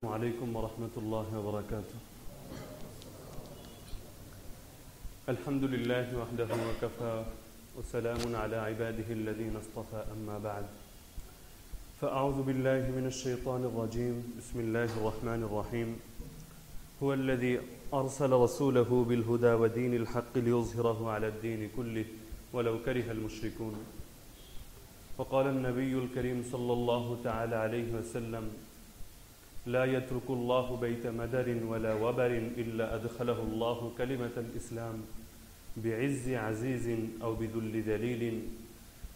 السلام عليكم ورحمة الله وبركاته. الحمد لله وحده وكفى وسلام على عباده الذين اصطفى أما بعد. فأعوذ بالله من الشيطان الرجيم. بسم الله الرحمن الرحيم. هو الذي أرسل رسوله بالهدى ودين الحق ليظهره على الدين كله ولو كره المشركون. وقال النبي الكريم صلى الله تعالى عليه وسلم لا يترك الله بيت مدر ولا وبر إلا أدخله الله كلمة الإسلام بعز عزيز أو بذل ذليل.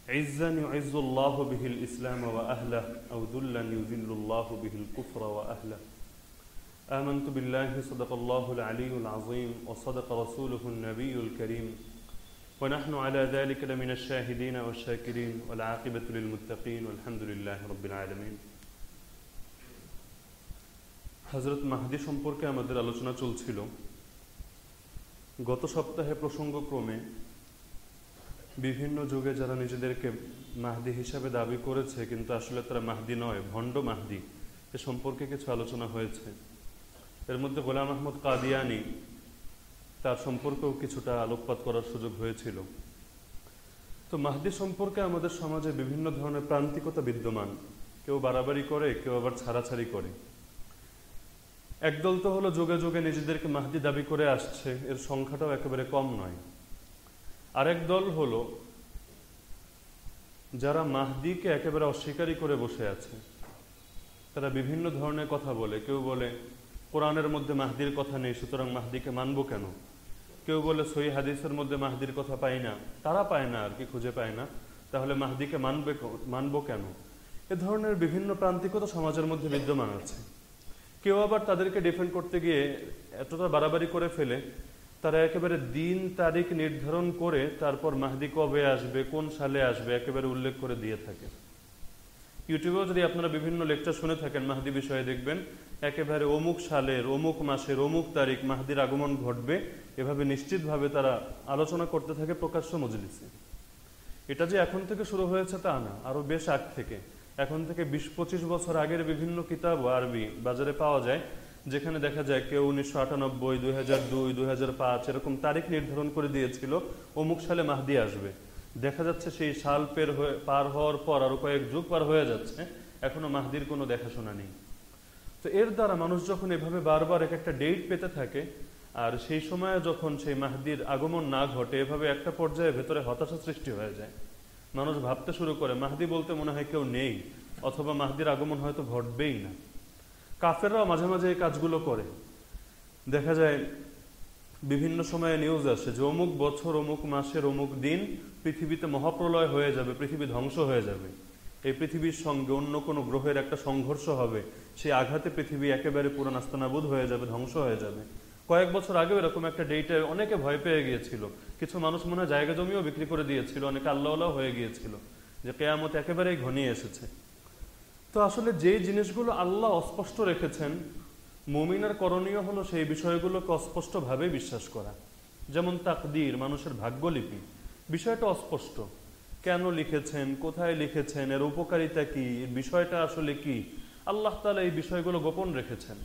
عزا يعز الله به الإسلام وأهله أو ذلا يذل الله به الكفر وأهله. آمنت بالله صدق الله العلي العظيم وصدق رسوله النبي الكريم. ونحن على ذلك لمن الشاهدين والشاكرين والعاقبة للمتقين والحمد لله رب العالمين. হজরত মাহদি সম্পর্কে আমাদের আলোচনা চলছিল। গত সপ্তাহে প্রসঙ্গক্রমে বিভিন্ন যুগে যারা নিজেদেরকে মাহদি হিসাবে দাবি করেছে, কিন্তু আসলে তারা মাহদি নয়, ভণ্ড মাহদি, এ সম্পর্কে কিছু আলোচনা হয়েছে। এর মধ্যে গোলাম আহমদ কাদিয়ানি তার সম্পর্কেও কিছুটা আলোকপাত করার সুযোগ হয়েছিল। তো মাহদি সম্পর্কে আমাদের সমাজে বিভিন্ন ধরনের প্রান্তিকতা বিদ্যমান। কেউ বাড়াবাড়ি করে, কেউ আবার ছাড়াছাড়ি করে। একদল তো হলো যোগে যোগে নিজেদেরকে মাহদি দাবি করে আসছে, এর সংখ্যাটাও একেবারে কম নয়। আরেক দল হলো যারা মাহদিকে একেবারে অস্বীকারী করে বসে আছে। তারা বিভিন্ন ধরনের কথা বলে। কেউ বলে, কোরআনের মধ্যে মাহদির কথা নেই, সুতরাং মাহদিকে মানবো কেন? কেউ বলে সই হাদিসের মধ্যে মাহদির কথা পাই না। তারা পায় না আর কি, খুঁজে পায় না। তাহলে মাহদিকে মানবে মানবো কেন? এ ধরনের বিভিন্ন প্রান্তিকতা সমাজের মধ্যে বিদ্যমান আছে। কেউ আবার তাদেরকে ডিফেন্ড করতে গিয়ে এতটা বাড়াবাড়ি করে ফেলে, তারা একেবারে দিন তারিখ নির্ধারণ করে তারপর মাহদি কবে আসবে, কোন সালে আসবে, একেবারে উল্লেখ করে দিয়ে থাকে। ইউটিউবেও যদি আপনারা বিভিন্ন লেকচার শুনে থাকেন, মাহদি বিষয়ে দেখবেন, একেবারে অমুক সালের, অমুক মাসের, অমুক তারিখ মাহদির আগমন ঘটবে, এভাবে নিশ্চিতভাবে তারা আলোচনা করতে থাকে প্রকাশ্য মজলিসে। এটা যে এখন থেকে শুরু হয়েছে তা না, আরও বেশ আগ থেকে। এখন থেকে বিশ পঁচিশ বছর আগের বিভিন্ন কিতাব আরবি বাজারে পাওয়া যায়, যেখানে দেখা যায় কেউ উনিশশো আটানব্বই, দুই হাজার দুই দুই হাজার পাঁচ এরকম তারিখ নির্ধারণ করে দিয়েছিল, অমুক সালে মাহদি আসবে। দেখা যাচ্ছে সেই সাল পের হয়ে, পার হওয়ার পর আরও কয়েক যুগ পার হয়ে যাচ্ছে, এখনও মাহদির কোনো দেখাশোনা নেই। তো এর দ্বারা মানুষ যখন এভাবে বারবার এক একটা ডেট পেতে থাকে, আর সেই সময়ে যখন সেই মাহদির আগমন না ঘটে, এভাবে একটা পর্যায়ে ভেতরে হতাশা সৃষ্টি হয়ে যায়। মানুষ ভাবতে শুরু করে, মাহদি বলতে মনে হয় কেউ নেই, অথবা মাহদির আগমন হয়তো ঘটবেই না। কাফেররাও মাঝে মাঝে এই কাজগুলো করে। দেখা যায়, বিভিন্ন সময়ে নিউজ আসে যে অমুক বছর, অমুক মাসের, অমুক দিন পৃথিবীতে মহাপ্রলয় হয়ে যাবে, পৃথিবী ধ্বংস হয়ে যাবে। এই পৃথিবীর সঙ্গে অন্য কোনো গ্রহের একটা সংঘর্ষ হবে, সেই আঘাতে পৃথিবী একেবারে পুরো নাস্তানাবুদ হয়ে যাবে, ধ্বংস হয়ে যাবে। কয়েক বছর আগেও এরকম একটা ডেটে অনেকে ভয় পেয়ে গিয়েছিল। কিছু মানুষ মনে হয় জায়গা জমিও বিক্রি করে দিয়েছিল, অনেকে আল্লাহ হয়ে গিয়েছিল যে কেয়ামত একেবারেই ঘনিয়ে এসেছে। তো আসলে যে জিনিসগুলো আল্লাহ অস্পষ্ট রেখেছেন, মমিনার করণীয় হলো সেই বিষয়গুলোকে অস্পষ্টভাবে বিশ্বাস করা। যেমন তাকদির, মানুষের ভাগ্যলিপি। বিষয়টা অস্পষ্ট। কেন লিখেছেন, কোথায় লিখেছেন, এর উপকারিতা কি বিষয়টা আসলে কি? আল্লাহ তালা এই বিষয়গুলো গোপন রেখেছেন।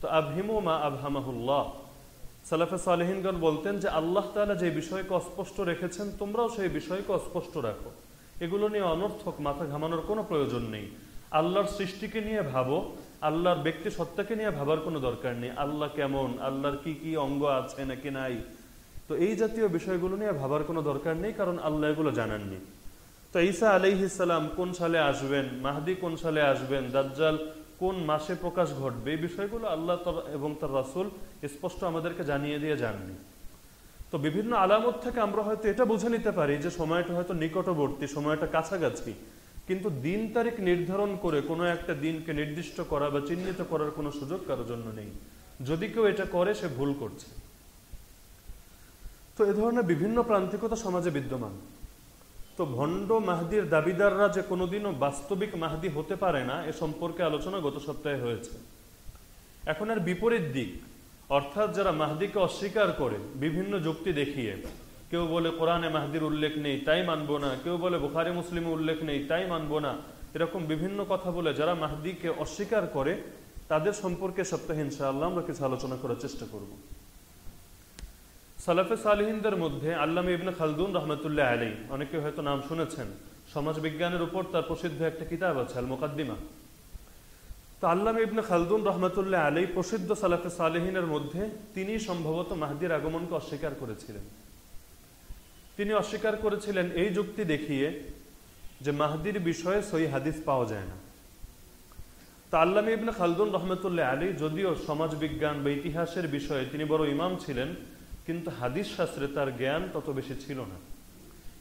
তো আবহিমো মা আবহামাহুল্লাহ। সালাফে সালেহিনগণ বলতেন যে আল্লাহ তালা যে বিষয়কে অস্পষ্ট রেখেছেন, তোমরাও সেই বিষয়কে অস্পষ্ট রাখো। এগুলো নিয়ে অনর্থক মাথা ঘামানোর কোনো প্রয়োজন নেই। আল্লাহর সৃষ্টিকে নিয়ে ভাবো, আল্লাহর ব্যক্তি সত্তাকে নিয়ে ভাবার কোনো দরকার নেই। আল্লাহ কেমন? আল্লাহর কি কি অঙ্গ আছে নাকি নাই? তো এই জাতীয় বিষয়গুলো নিয়ে ভাবার কোনো দরকার নেই, কারণ আল্লাহ এগুলো জানাননি। তো ঈসা আলাইহিসাল্লাম কোন সালে আসবেন? মাহদি কোন সালে আসবেন? দাজ্জাল কোন মাসে প্রকাশ ঘটবে, এই বিষয়গুলো আল্লাহ এবং তার রাসুল স্পষ্ট আমাদেরকে জানিয়ে দিয়ে যাননি। তো বিভিন্ন আলামত থেকে আমরা হয়তো এটা বুঝে নিতে পারি যে সময়টা হয়তো নিকটবর্তী, সময়টা কাছাকাছি। কিন্তু দিন তারিখ নির্ধারণ করে কোনো একটা দিনকে নির্দিষ্ট করা বা চিহ্নিত করার কোনো সুযোগ কারোর জন্য নেই। যদি কেউ এটা করে, সে ভুল করছে। তো এ ধরনের বিভিন্ন প্রান্তিকতা সমাজে বিদ্যমান। তো ভণ্ড মাহদির দাবিদাররা যে কোনোদিনও বাস্তবিক মাহদি হতে পারে না, এ সম্পর্কে আলোচনা গত সপ্তাহে হয়েছে। এখন আর বিপরীত দিক, অর্থাৎ যারা মাহদিকে অস্বীকার করে, বিভিন্ন যুক্তি দেখিয়ে, কেউ বলে কোরআনে মাহদির উল্লেখ নেই, তাই মানবো না, কেউ বলে বুখারি মুসলিমে উল্লেখ নেই, তাই মানবো না, এরকম বিভিন্ন কথা বলে যারা মাহদিকে অস্বীকার করে, তাদের সম্পর্কে সপ্তাহে ইনশাআল্লাহ আমরা কিছু আলোচনা করার চেষ্টা করব। সালাফে সালিহিনদের মধ্যে আল্লামা ইবনে খালদুন রহমতুল্লাহ আলী অনেকে হয়তো নাম শুনেছেন। সমাজ বিজ্ঞানের উপর তার প্রসিদ্ধ একটা কিতাব আছে আল মোকাদ্দিমা তো আল্লামা ইবনে খালদুন রহমতুল্লাহ আলী প্রসিদ্ধ সালাফে সালেহিনের মধ্যে তিনি সম্ভবত মাহদির আগমনকে অস্বীকার করেছিলেন। তিনি অস্বীকার করেছিলেন এই যুক্তি দেখিয়ে যে মাহদির বিষয়ে সই হাদিস পাওয়া যায় না। তা আল্লামা ইবনে খালদুন রহমতুল্লাহ আলী যদিও সমাজ বিজ্ঞান বা ইতিহাসের বিষয়ে তিনি বড় ইমাম ছিলেন কিন্তু হাদিস শাস্ত্রে তার জ্ঞান তত বেশি ছিল না।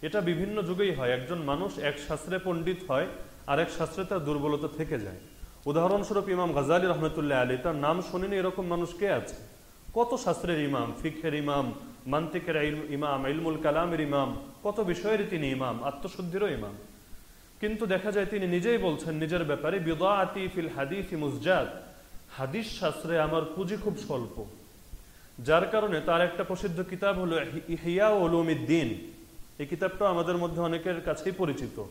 এটা বিভিন্ন যুগেই হয়। একজন মানুষ এক শাস্ত্রে পণ্ডিত হয় আর এক শাস্ত্রে তার দুর্বলতা থেকে যায়। উদাহরণস্বরূপ ইমাম গাজালি রহমতুল্লাহ আলী তার নাম শুনিনি এরকম মানুষ কে আছে? কত শাস্ত্রের ইমাম, ফিখের ইমাম, মান্তিকের ইমাম, ইলমুল কালামের ইমাম, কত বিষয়েরই তিনি ইমাম, আত্মশুদ্ধিরও ইমাম। কিন্তু দেখা যায় তিনি নিজেই বলছেন, নিজের ব্যাপারে বিদাতি ফিল হাদিস মুসজাদ হাদিস শাস্ত্রে আমার পুঁজি খুব স্বল্প। যার কারণে তার একটা প্রসিদ্ধ কিতাব হলো ইহিয়া উলুমিদ্দিন। এই কিতাবটা আমাদের মধ্যে অনেকের কাছেই পরিচিত।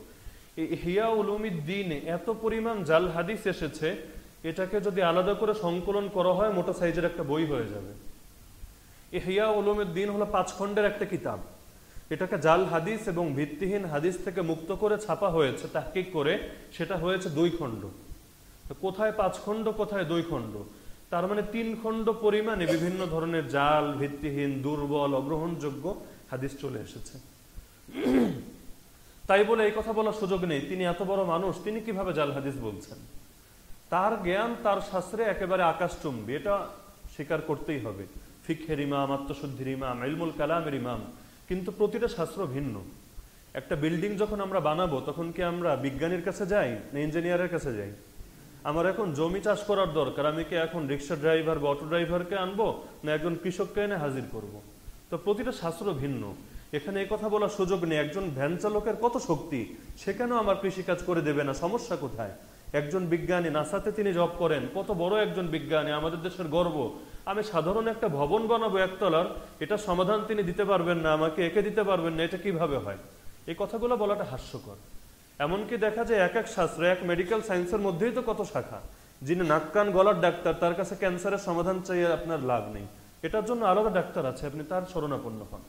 এই ইহিয়া উলুমিদ্দিন এত পরিমাণ জাল হাদিস এসেছে, এটাকে যদি আলাদা করে সংকলন করা হয়, মোটা সাইজের একটা বই হয়ে যাবে। ইহিয়া উলুমিদ্দিন হলো পাঁচ খণ্ডের একটা কিতাব। এটাকে জাল হাদিস এবং ভিত্তিহীন হাদিস থেকে মুক্ত করে ছাপা হয়েছে, তাহকিক করে, সেটা হয়েছে দুই খণ্ড। কোথায় পাঁচ খণ্ড, কোথায় দুই খণ্ড? তার মানে তিন খণ্ড পরিমাণে বিভিন্ন ধরনের জাল, ভিত্তিহীন, দুর্বল, অগ্রহণযোগ্য হাদিস চলে এসেছে। তাই বলে এই কথা বলার সুযোগ নেই। তিনি এত বড় মানুষ, তিনি কীভাবে জাল হাদিস বলছেন? তার জ্ঞান, তার শাস্ত্রে একেবারে আকাশচুম্বী। এটা স্বীকার করতেই হবে। ফিক্ষের ইমাম, আত্মশুদ্ধির ইমাম, ইলমুল কালামের ইমাম। কিন্তু প্রতিটা শাস্ত্র ভিন্ন। একটা বিল্ডিং যখন আমরা বানাবো, তখন কি আমরা বিজ্ঞানীর কাছে যাই না ইঞ্জিনিয়ারের কাছে যাই? আমার এখন জমি চাষ করার দরকার। আমি কি এখন রিক্সা ড্রাইভার বা অটো ড্রাইভারকে আনব, না একজন কৃষককে এনে হাজির করব। তো প্রতিটা শাস্ত্র ভিন্ন। এখানে এই কথা বলার সুযোগ নেই, একজন ভ্যান চালকের কত শক্তি সেখানেও আমার কৃষিকাজ করে দেবে না, সমস্যা কোথায়? একজন বিজ্ঞানী, নাসাতে তিনি জব করেন, কত বড় একজন বিজ্ঞানী, আমাদের দেশের গর্ব। আমি সাধারণ একটা ভবন বানাবো একতলার, এটা সমাধান তিনি দিতে পারবেন না, আমাকে একে দিতে পারবেন না, এটা কীভাবে হয়? এই কথাগুলো বলাটা হাস্যকর। এমনকি দেখা যায় এক এক শাস্ত্র, এক মেডিকেল সায়েন্সের মধ্যেই তো কত শাখা, যিনি নাক কান গলার ডাক্তার, তার কাছে ক্যান্সারের সমাধান চাইয়ে আপনার লাভ নেই। এটার জন্য আলাদা ডাক্তার আছে, আপনি তার শরণাপন্ন হন।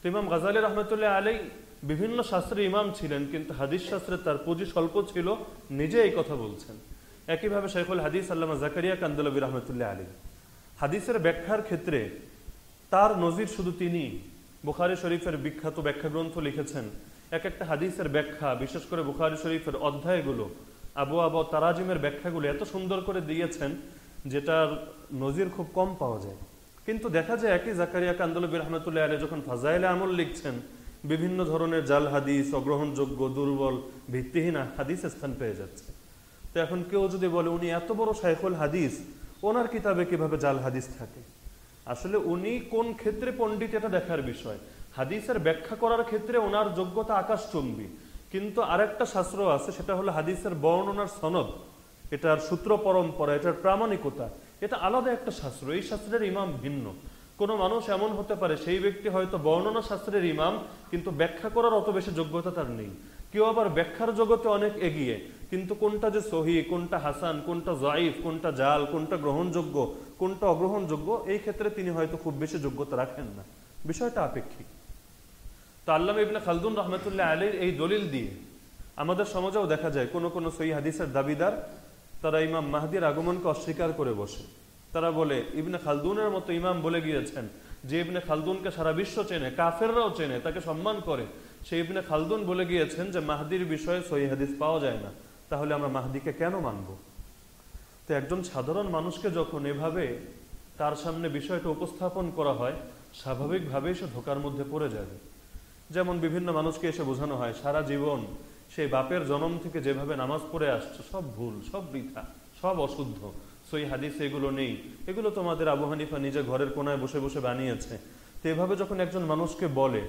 তো ইমাম গাজালি রহমতুল্লাহ আলী বিভিন্ন শাস্ত্রে ইমাম ছিলেন, কিন্তু হাদিস শাস্ত্রে তার পুঁজি স্বল্প ছিল, নিজে এই কথা বলছেন। একইভাবে শেখুল হাদিস আল্লামা জাকারিয়া কান্দলবী রহমতুল্লাহ আলী হাদিসের ব্যাখ্যার ক্ষেত্রে তার নজির শুধু তিনি, বুখারি শরীফের বিখ্যাত ব্যাখ্যা গ্রন্থ লিখেছেন এক একটা হাদিসের ব্যাখ্যা, বিশেষ করে বুখারি শরীফের অধ্যায়গুলো, আবু আবু তারাজিমের ব্যাখ্যাগুলো এত সুন্দর করে দিয়েছেন যেটার নজির খুব কম পাওয়া যায়। কিন্তু দেখা যায় একই জাকারিয়া কান্দলবী রহমতুল্লাহ আলী যখন ফাজাইলে আমল লিখছেন, বিভিন্ন ধরনের জাল হাদিস, অগ্রহণযোগ্য, দুর্বল, ভিত্তিহীন হাদিস স্থান পেয়ে যাচ্ছে। তো এখন কেউ যদি বলে, উনি এত বড় শাইখুল হাদিস, ওনার কিতাবে কীভাবে জাল হাদিস থাকে? আসলে উনি কোন ক্ষেত্রে পণ্ডিত এটা দেখার বিষয়। হাদিসের ব্যাখ্যা করার ক্ষেত্রে ওনার যোগ্যতা আকাশচুম্বী। কিন্তু আরেকটা শাস্ত্র আছে, সেটা হলো হাদিসের বর্ণনার সনদ। এটার সূত্র পরম্পরা, এটার প্রামাণিকতা, এটা আলাদা একটা শাস্ত্র। এই শাস্ত্রের ইমাম ভিন্ন। কোনো মানুষ এমন হতে পারে, সেই ব্যক্তি হয়তো বর্ণনা শাস্ত্রের ইমাম, কিন্তু ব্যাখ্যা করার অত বেশি যোগ্যতা তার নেই। কেউ আবার ব্যাখ্যার জগতে অনেক এগিয়ে, কিন্তু কোনটা যে সহি, কোনটা হাসান, কোনটা জাইফ কোনটা জাল, কোনটা গ্রহণযোগ্য, কোনটা অগ্রহণযোগ্য, এই ক্ষেত্রে তিনি হয়তো খুব বেশি যোগ্যতা রাখেন না। বিষয়টা আপেক্ষিক। তো আল্লাহ ইবনে খালদুন রহমতুল্লাহ আলীর এই দলিল দিয়ে আমাদের সমাজেও দেখা যায় কোন কোনো সই হাদিসের দাবিদার তারা ইমাম মাহদির আগমনকে অস্বীকার করে বসে। তারা বলে, ইবনে খালদুনের মতো ইমাম বলে গিয়েছেন যে ইবনে খালদুনকে সারা বিশ্ব চেনে, কাফেররাও চেনে, তাকে সম্মান করে। সেই ইবনে খালদুন বলে গিয়েছেন যে মাহাদির বিষয়ে সই হাদিস পাওয়া যায় না, তাহলে আমরা মাহাদিকে কেন মানব? তো একজন সাধারণ মানুষকে যখন এভাবে তার সামনে বিষয়টা উপস্থাপন করা হয়, স্বাভাবিকভাবেই সে ধোকার মধ্যে পড়ে যাবে। যেমন বিভিন্ন মানুষকে এসে বোঝানো হয়, সারা জীবন সেই বাপের জন্ম থেকে যেভাবে নামাজ পড়ে আসছে, সব ভুল, সব বৃথা, সব অশুদ্ধ। সই হাদিস এগুলো নেই। এগুলো তোমাদের আবু হানিফা নিজে ঘরের কোনায় বসে বসে বানিয়েছে। তো এভাবে যখন একজন মানুষকে বলে,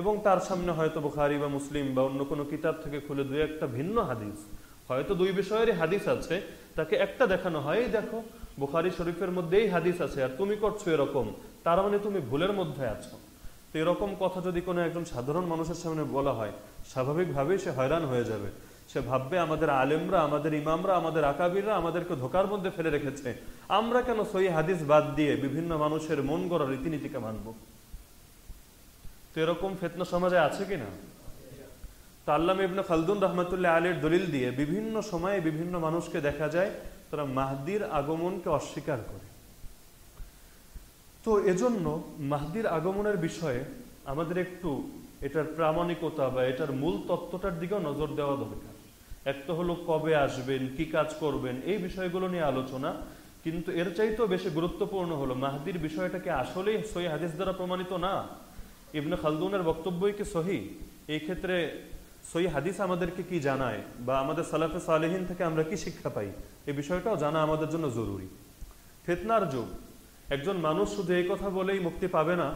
এবং তার সামনে হয়তো বুখারি বা মুসলিম বা অন্য কোনো কিতাব থেকে খুলে দুই একটা ভিন্ন হাদিস, হয়তো দুই বিষয়েরই হাদিস আছে, তাকে একটা দেখানো হয় দেখো, বুখারি শরীফের মধ্যেই হাদিস আছে, আর তুমি করছ এরকম। তার মানে তুমি ভুলের মধ্যে আছো। তো এরকম কথা যদি কোনো একজন সাধারণ মানুষের সামনে বলা হয়, স্বাভাবিকভাবেই সে হয়রান হয়ে যাবে। সে ভাববে, আমাদের আলেমরা, আমাদের ইমামরা, আমাদের আকাবিররা আমাদেরকে ধোকার মধ্যে ফেলে রেখেছে। আমরা কেন সই হাদিস বাদ দিয়ে বিভিন্ন মানুষের মন গড়া রীতিনীতিকে মানব? তো এরকম ফেতনা সমাজে আছে কিনা তো আল্লাহ ইবনে খালদুন রহমতুল্লাহ আলীর দলিল দিয়ে বিভিন্ন সময়ে বিভিন্ন মানুষকে দেখা যায়, তারা মাহদির আগমনকে অস্বীকার করে। তো এজন্য মাহদির আগমনের বিষয়ে আমাদের একটু এটার প্রামাণিকতা বা এটার মূল তত্ত্বটার দিকেও নজর দেওয়া দরকার। এক তো হলো কবে আসবেন, কি কাজ করবেন, এই বিষয়গুলো নিয়ে আলোচনা। কিন্তু এর চাইতেও বেশি গুরুত্বপূর্ণ হলো মাহদির বিষয়টাকে আসলেই সহি হাদিস দ্বারা প্রমাণিত না। ইবনে খালদুনের বক্তব্যই কি সহি? এই ক্ষেত্রে সহি হাদিস আমাদেরকে কি জানায় বা আমাদের সালাফে সালেহীন থেকে আমরা কি শিক্ষা পাই? এই বিষয়টাও জানা আমাদের জন্য জরুরি। ফেতনার যুগ। একজন মানুষ শুধু এই কথা বলেই মুক্তি পাবে না,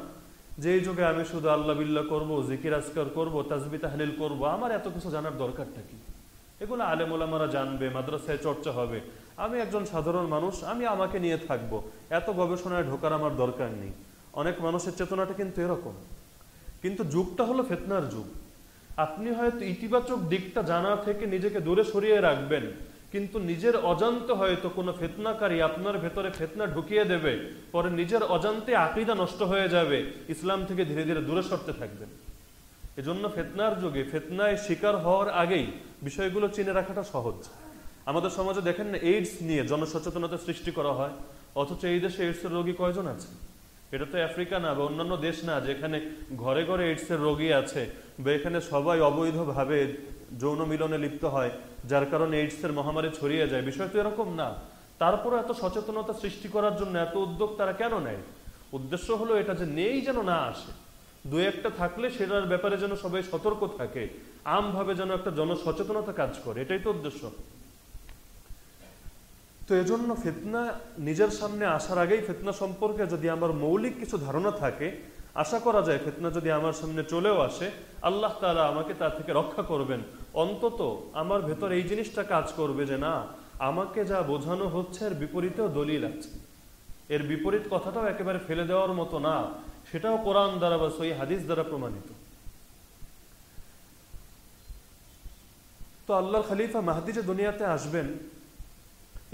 যে এই যুগে আমি শুধু আল্লাহ বিল্লাহ করব, জিকির আজকার করব তাজবি তাহলিল করব, আমার এত কিছু জানার দরকারটা কি? এগুলো আলেমোলামারা জানবে, মাদ্রাসায় চর্চা হবে। আমি একজন সাধারণ মানুষ, আমি আমাকে নিয়ে থাকব। এত গবেষণায় ঢোকার আমার দরকার নেই। অনেক মানুষের চেতনাটা কিন্তু এরকম। কিন্তু যুগটা হলো ফেতনার যুগ। আপনি হয়তো ইতিবাচক দিকটা জানা থেকে নিজেকে দূরে সরিয়ে রাখবেন। কিন্তু নিজের অজান্তে হয়তো কোনো ফেতনাকারী আপনার ভেতরে ফেতনা ঢুকিয়ে দেবে, পরে নিজের অজান্তে আকিদা নষ্ট হয়ে যাবে, ইসলাম থেকে ধীরে ধীরে দূরে সরতে থাকবেন। এজন্য ফেতনার যুগে ফেতনায় শিকার হওয়ার আগেই বিষয়গুলো চিনে রাখাটা সহজ। আমাদের সমাজে দেখেন না এইডস নিয়ে জনসচেতনতা সৃষ্টি করা হয়, অথচ এই দেশে এইডসের রোগী কয়জন আছে? এটা তো আফ্রিকা না বা অন্যান্য দেশ না, যেখানে ঘরে ঘরে এইডসের রোগী আছে, বা এখানে সবাই অবৈধভাবে যৌন মিলনে লিপ্ত হয়, যার কারণে এইডসের মহামারী ছড়িয়ে যায়। বিষয় তো এরকম না। তারপরে এত সচেতনতা সৃষ্টি করার জন্য এত উদ্যোগ তারা কেন নেয়? উদ্দেশ্য হলো এটা যে নেই যেন না আসে। দু একটা থাকলে সেটার ব্যাপারে যেন সবাই সতর্ক থাকে, আমভাবে যেন একটা জনসচেতনতা কাজ করে। এটাই তো উদ্দেশ্য। তো এজন্য ফেতনা নিজের সামনে আসার আগেই ফেতনা সম্পর্কে যদি আমার মৌলিক কিছু ধারণা থাকে, আশা করা যায় ফেতনা যদি আমার সামনে চলেও আসে, আল্লাহ তালা আমাকে তা থেকে রক্ষা করবেন। অন্তত আমার ভেতর এই জিনিসটা কাজ করবে যে না, আমাকে যা বোঝানো হচ্ছে এর বিপরীতেও দলিল আছে। এর বিপরীত কথাটাও একেবারে ফেলে দেওয়ার মতো না, সেটাও কোরআন দ্বারা বা সই হাদিস দ্বারা প্রমাণিত। তো আল্লাহর খালিফা মাহাদি যে দুনিয়াতে আসবেন,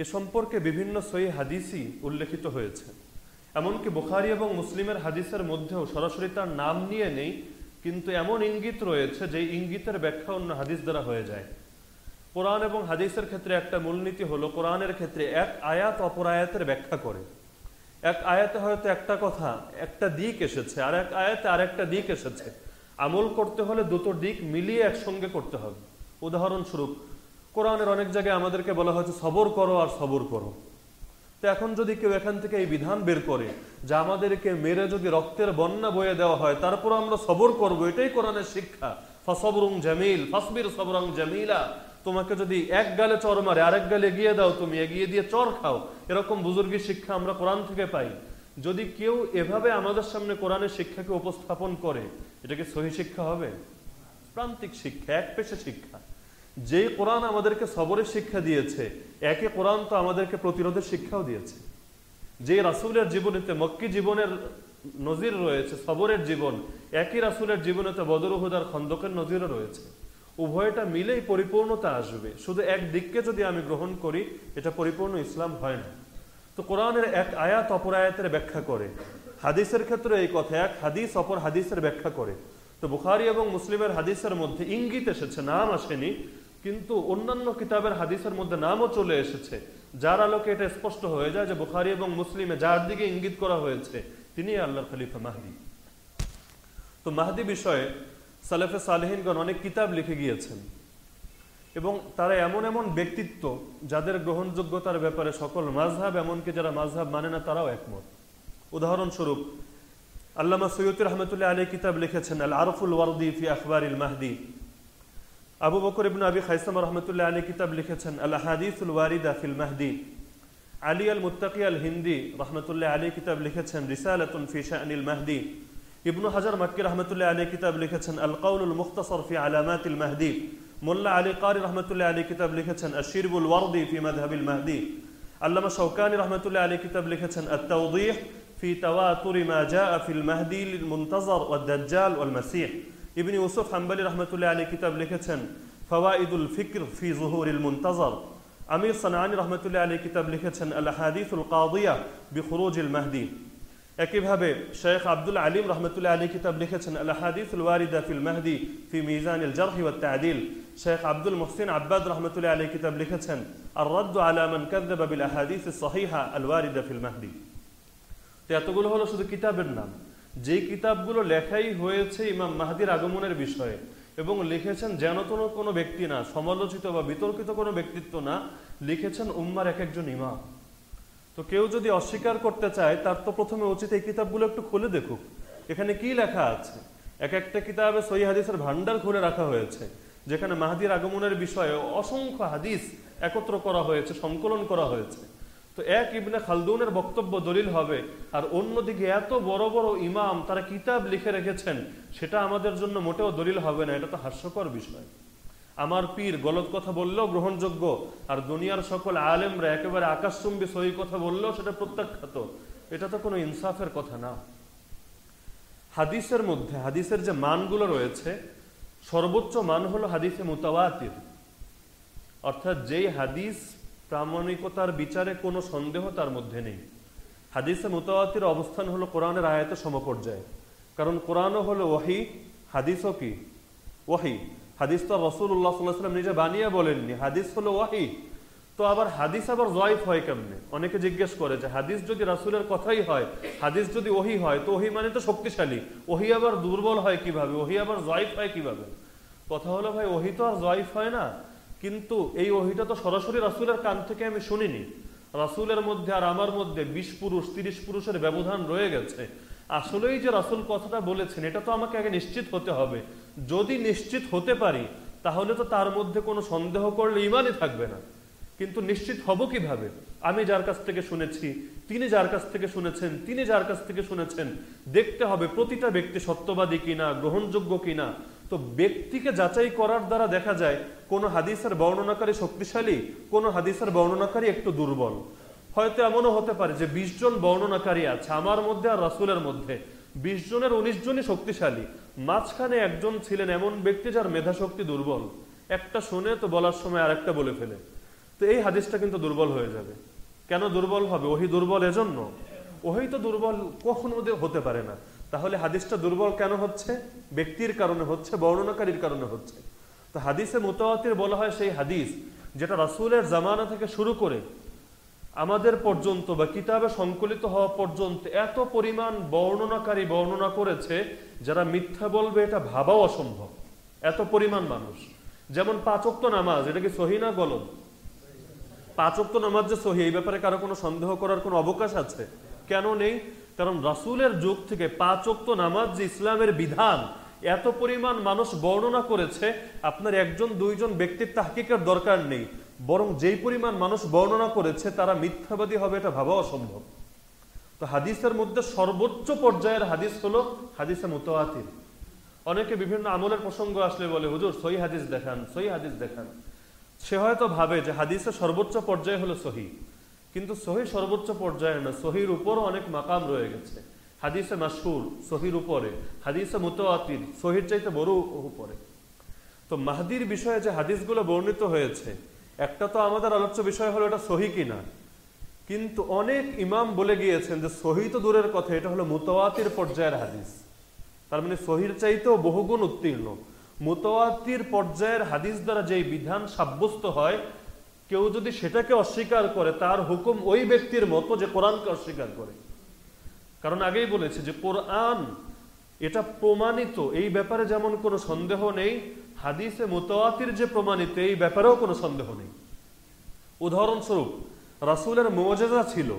এ সম্পর্কে বিভিন্ন সই হাদিসই উল্লেখিত হয়েছে। এমনকি বুখারি এবং মুসলিমের হাদিসের মধ্যেও সরাসরি তার নাম নিয়ে নেই কিন্তু এমন ইঙ্গিত রয়েছে যে ইঙ্গিতের ব্যাখ্যা অন্য হাদিস দ্বারা হয়ে যায়। কোরআন এবং হাদিসের ক্ষেত্রে একটা মূলনীতি হলো, কোরআনের ক্ষেত্রে এক আয়াত অপর আয়াতের ব্যাখ্যা করে। এক আয়াতে হয়তো একটা কথা, একটা দিক এসেছে, আর এক আয়াতে আর একটা দিক এসেছে। আমল করতে হলে দুটো দিক মিলিয়ে একসঙ্গে করতে হবে। উদাহরণস্বরূপ, কোরআনের অনেক জায়গায় আমাদেরকে বলা হয়েছে, সবর করো আর সবর করো। তো এখন যদি কেউ এখান থেকে এই বিধান বের করে যে আমাদেরকে মেরে যদি রক্তের বন্যা বয়ে দেওয়া হয় তারপর আমরা সবর করব, এটাই কোরআনের শিক্ষা। ফসবরুং জামিল, ফসবির সবরং জামিলা। তোমাকে যদি এক গালে চর মারে, আরেক গালে এগিয়ে দাও তুমি, এগিয়ে দিয়ে চর খাও। এরকম বুজুর্গের শিক্ষা আমরা কোরআন থেকে পাই। যদি কেউ এভাবে আমাদের সামনে কোরআনের শিক্ষাকে উপস্থাপন করে, এটা কি সহি শিক্ষা হবে? প্রান্তিক শিক্ষা, এক পেশে শিক্ষা। যে কোরআন আমাদেরকে সবরের শিক্ষা দিয়েছে একে কোরআন তো আমাদেরকে প্রতিরোধের শিক্ষাও দিয়েছে। যে রাসুলের জীবনীতে মক্কি জীবনের নজির রয়েছে, সবরের জীবন, একই রাসুলের জীবনেতে বদরহুদার খন্দকের নজিরও রয়েছে। উভয়টা মিলেই পরিপূর্ণতা আসবে। শুধু এক দিককে যদি আমি গ্রহণ করি, এটা পরিপূর্ণ ইসলাম হয় না। তো কোরআনের এক আয়াত অপর আয়াতের ব্যাখ্যা করে। হাদিসের ক্ষেত্রে এই কথা, এক হাদিস অপর হাদিসের ব্যাখ্যা করে। তো বুখারি এবং মুসলিমের হাদিসের মধ্যে ইঙ্গিত এসেছে, নাম আসেনি। কিন্তু অন্যান্য কিতাবের হাদিসের মধ্যে নামও চলে এসেছে। যার আলোকে এটা স্পষ্ট হয়ে যায় যে বুখারি এবং মুসলিমে যার দিকে ইঙ্গিত করা হয়েছে তিনি আল্লাহর খলিফা মাহদি। তো মাহদি বিষয়ে সালেফে সালেহিনগণ অনেক কিতাব লিখে গিয়েছেন এবং তারা এমন এমন ব্যক্তিত্ব যাদের গ্রহণযোগ্যতার ব্যাপারে সকল মাঝহাব এমনকি যারা মাঝহাব মানে না, তারাও একমত। উদাহরণস্বরূপ আল্লামা সৈয়দ রহমতুল্লাহ আলী কিতাব লিখেছেন, আল আরফুল ওয়ারদি ফি আখবর মাহদি। আবু বকর ইবন আবি খাইসাম রহমতুল্লাহ আলী কিতাব লিখেছেন আল হাদিসুল ওয়ারিদা ফিল মাহদি আলী আল মুত্তাকি আল হিন্দি রহমতুল্লাহ আলী কিতাব লিখেছেন রিসালাতুন ফি শানিল মাহদি ইবনু হাজার মাক্কি রহমতুল্লাহ আলী কিতাব লিখেছেন আল কাউলুল মুখতাসর ফি আলামাতিল মাহদি মোল্লা আলী কারি রহমতুল্লাহ আলী কিতাব লিখেছেন আশিরবুল ওয়ারদি ফি মাদহাবিল মাহদি আল্লামা শৌকানি রহমতুল্লাহ আলী কিতাব লিখেছেন التوضيح في تواتر ما جاء في المهدي للمنتظر والدجال والمسيح ইবনি ইউসুফ হাম্বালি রহমতুল্লাহ আলী কিতাব লিখেছেন ফাওয়াইদুল ফিকর ফি জুহুরিল মুনতাজার আমির সানানি রহমতুল্লাহ আলী কিতাব লিখেছেন আল হাদিসুল কাদিয়া বি খুরুজিল মাহদি একইভাবে শেখ আব্দুল আলিম রহমতুল্লাহ আলী কিতাব লিখেছেন আল হাদিসুল ওয়ারিদা ফিল মাহদি ফি মিজানিল জারহি ওয়াত তাদিল শেখ আব্দুল মুহসিন আব্বাদ রহমতুল্লাহ আলী কিতাব লিখেছেন আর রদ্দ আলা মান কাযযাবা বিল আহাদিস সহিহা আল ওয়ারিদা ফিল মাহদি তো এতগুলো হলো শুধু কিতাবের নাম যে কিতাবগুলো লেখাই হয়েছে ইমাম মাহাদির আগমনের বিষয়ে এবং লিখেছেন যেন কোনো কোনো ব্যক্তি না, সমালোচিত বা বিতর্কিত কোনো ব্যক্তিত্ব না, লিখেছেন উম্মার এক একজন ইমাম। তো কেউ যদি অস্বীকার করতে চায়, তার তো প্রথমে উচিত এই কিতাবগুলো একটু খুলে দেখুক। এখানে কি লেখা আছে? এক একটা কিতাবে সই হাদিসের ভান্ডার খুলে রাখা হয়েছে, যেখানে মাহাদির আগমনের বিষয়ে অসংখ্য হাদিস একত্র করা হয়েছে, সংকলন করা হয়েছে। তো এক ইবনে খালদুনের বক্তব্য দলিল হবে, আর অন্যদিকে এত বড় বড় ইমাম তারা কিতাব লিখে রেখেছেন, সেটা আমাদের জন্য মোটেও দলিল হবে না, এটা তো হাস্যকর বিষয়। আমার পীর গলত কথা বললেও গ্রহণযোগ্য, আর দুনিয়ার সকল আলেমরা একেবারে আকাশচুম্বী সহি কথা বললেও সেটা প্রত্যাখ্যাত, এটা তো কোনো ইনসাফের কথা না। হাদিসের মধ্যে, হাদিসের যে মানগুলো রয়েছে, সর্বোচ্চ মান হলো হাদিসে মুতাওয়াতির, অর্থাৎ যেই হাদিস প্রামাণিকতার বিচারে কোনো সন্দেহ তার মধ্যে নেই। হাদিসে মুতাওয়াতির অবস্থান হলো কোরআনের আয়াতে সমপর্যায়ে। কারণ কোরআনও হলো ওয়াহি, হাদিসও কি? ওয়াহি। হাদিস তো রসুল্লাহ সাল্লাম নিজে বানিয়ে বলেননি, হাদিস হলো ওয়াহি। তো আবার হাদিস আবার জয়ফ হয় কেমনে? অনেকে জিজ্ঞেস করে যে হাদিস যদি রাসুলের কথাই হয়, হাদিস যদি ওহি হয়, তো ওহি মানে তো শক্তিশালী। ওহি আবার দুর্বল হয় কীভাবে? ওহি আবার জয়ফ হয় কীভাবে? কথা হলো ভাই ওহি তো আর জয়ফ হয় না। কিন্তু এই ওহিটা তো সরাসরি রাসুলের কান থেকে আমি শুনিনি। রাসুলের মধ্যে আর আমার মধ্যে বিশ পুরুষ, তিরিশ পুরুষের ব্যবধান রয়ে গেছে। আসলেই যে রাসুল কথাটা বলেছেন, এটা তো আমাকে আগে নিশ্চিত হতে হবে। যদি নিশ্চিত হতে পারি, তাহলে তো তার মধ্যে কোনো সন্দেহ করলে ইমানই থাকবে না। কিন্তু নিশ্চিত হব কীভাবে? আমি যার কাছ থেকে শুনেছি, তিনি যার কাছ থেকে শুনেছেন, তিনি যার কাছ থেকে শুনেছেন, দেখতে হবে প্রতিটা ব্যক্তি সত্যবাদী কিনা, গ্রহণযোগ্য কিনা। তো ব্যক্তিকে যাচাই করার দ্বারা দেখা যায়, কোন হাদিসের বর্ণনাকারী শক্তিশালী, কোন হাদিসের বর্ণনাকারী একটু দুর্বল। হয়তো এমনও হতে পারে যে বিশ জন বর্ণনাকারী আছে, আমার মধ্যে আর রাসুলের মধ্যে। বিশ জনের উনিশ জনই শক্তিশালী। মাঝখানে একজন ছিলেন এমন ব্যক্তি যার মেধা শক্তি দুর্বল। একটা শুনে তো বলার সময় আরেকটা বলে ফেলে। তো এই হাদিসটা কিন্তু দুর্বল হয়ে যাবে। কেন দুর্বল হবে? ওহি দুর্বল এজন্য? ওহি তো দুর্বল কখনো হতে পারে না। তাহলে হাদিসটা দুর্বল কেন হচ্ছে? ব্যক্তির কারণে হচ্ছে, বর্ণনাকারীর কারণে হচ্ছে। তো হাদিসে মোতাওয়াতির বলা হয় সেই হাদিস, যেটা রাসুলের জামানা থেকে শুরু করে আমাদের পর্যন্ত বা কিতাবে সংকলিত হওয়া পর্যন্ত এত পরিমাণ বর্ণনাকারী বর্ণনা করেছে, যারা মিথ্যা বলবে এটা ভাবাও অসম্ভব। এত পরিমাণ মানুষ। যেমন পাচক্ত নামাজ, এটা কি সহি না গলদ পাচক্ত নামাজ যে সহি, এই ব্যাপারে কারও কোনো সন্দেহ করার কোনো অবকাশ আছে? কেন নেই? কারণ রাসুলের যুগ থেকে পাচক্ত নামাজ যে ইসলামের বিধান, এত পরিমাণ মানুষ বর্ণনা করেছে, আপনার একজন, দুইজন ব্যক্তির তাহকিকের দরকার নেই। বরং যেই পরিমাণ মানুষ বর্ণনা করেছে, তারা মিথ্যাবাদী হবে, এটা ভাবা অসম্ভব। তো হাদিসের মধ্যে সর্বোচ্চ পর্যায়ের হাদিস হলো হাদিসে মুতোয়াতির অনেকে বিভিন্ন আমলের প্রসঙ্গ আসলে বলে, হুজুর, সহি হাদিস দেখান, সহি হাদিস দেখান। সে হয়তো ভাবে যে হাদিসের সর্বোচ্চ পর্যায়ে হলো সহি। কিন্তু সহি সর্বোচ্চ পর্যায়ে না, সহির উপরও অনেক মাকাম রয়ে গেছে। হাদিসে মাসুর সহির উপরে। হাদিসে মুতোয়াতির সহির চাইতে বড় উপরে। তো মাহাদির বিষয়ে যে হাদিসগুলো বর্ণিত হয়েছে, একটা তো আমাদের আলোচ্য বিষয় হলো এটা সহি কিনা। কিন্তু অনেক ইমাম বলে গিয়েছেন যে সহি তো দূরের কথা, এটা হলো মুতোয়াতির পর্যায়ের হাদিস। তার মানে সহির চাইতেও বহুগুণ উত্তীর্ণ। মুতোয়াতির পর্যায়ের হাদিস দ্বারা যেই বিধান সাব্যস্ত হয়, কেউ যদি সেটাকে অস্বীকার করে, তার হুকুম ওই ব্যক্তির মতো যে কোরআনকে অস্বীকার করে। কারণ আগেই বলেছে যে কোরআন, এটা প্রমাণিত। এই ব্যাপারে যেমন কোনো সন্দেহ নেই, হাদিসে মোতাতির যে প্রমাণিত, এই ব্যাপারেও কোনো সন্দেহ নেই। উদাহরণস্বরূপ, রাসুলের মোজেজা ছিল,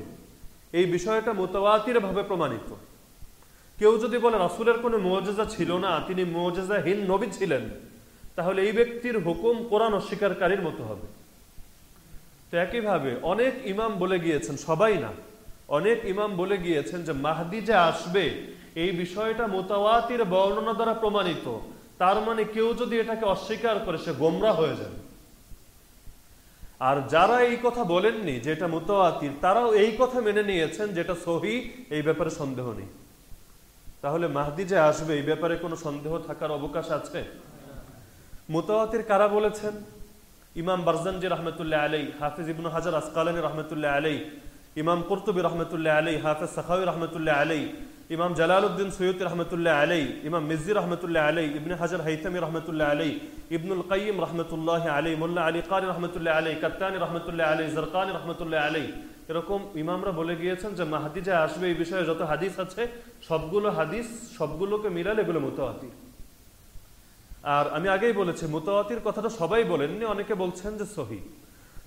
এই বিষয়টা মোতাবাতির ভাবে প্রমাণিত। কেউ যদি বলে রাসুলের কোনো মোজেজা ছিল না, তিনি মোজেজাহীন নবী ছিলেন, তাহলে এই ব্যক্তির হুকুম কোরআন অস্বীকারীর মতো হবে। তো একইভাবে অনেক ইমাম বলে গিয়েছেন, সবাই না, অনেক ইমাম বলে গিয়েছেন যে মাহদি যে আসবে, এই বিষয়টা মোতাওয়াতির বর্ণনা দ্বারা প্রমাণিত। তার মানে কেউ যদি এটাকে অস্বীকার করে, সে গোমরা হয়ে যাবে। আর যারা এই কথা বলেননি যে এটা মোতাওয়াতির, তারাও এই কথা মেনে নিয়েছেন যেটা সহি, এই ব্যাপারে সন্দেহ নেই। তাহলে মাহদি যে আসবে এই ব্যাপারে কোনো সন্দেহ থাকার অবকাশ আছে মুতাওয়াতির কারা বলেছেন ইমাম বারজানজি রহমতুল্লাহ আলাই হাফিজ ইবনু হাজার আসকালানি রহমতুল্লাহ আলাই ইমাম কুরতুবি রহমতুল্লাহ আলাই হাফিজ সাখাউই রহমতুল্লাহ আলাই ইমাম জালালউদ্দিন সৈয়দ রহমতুল্লাহ আলাই ইমাম মিজি রহমতুল্লাহ আলাই ইবনে হাজার হাইতামি রহমতুল্লাহ আলাই ইবনুল কাইম রহমতুল্লাহ আলাই মোল্লা আলী কারি রহমতুল্লাহ আলাই কাত্তানি রহমতুল্লাহ আলাই জরকানি রহমতুল্লাহ আলাই এরকম ইমামরা বলে গিয়েছেন যে মাহাদি যে আসবে এই বিষয়ে যত হাদিস আছে, সবগুলো হাদিস, সবগুলোকে মিলালে এগুলো মুতাওয়াতির। আর আমি আগেই বলেছি, মুতাওয়াতির কথাটা সবাই বলেননি, অনেকে বলছেন যে সহি।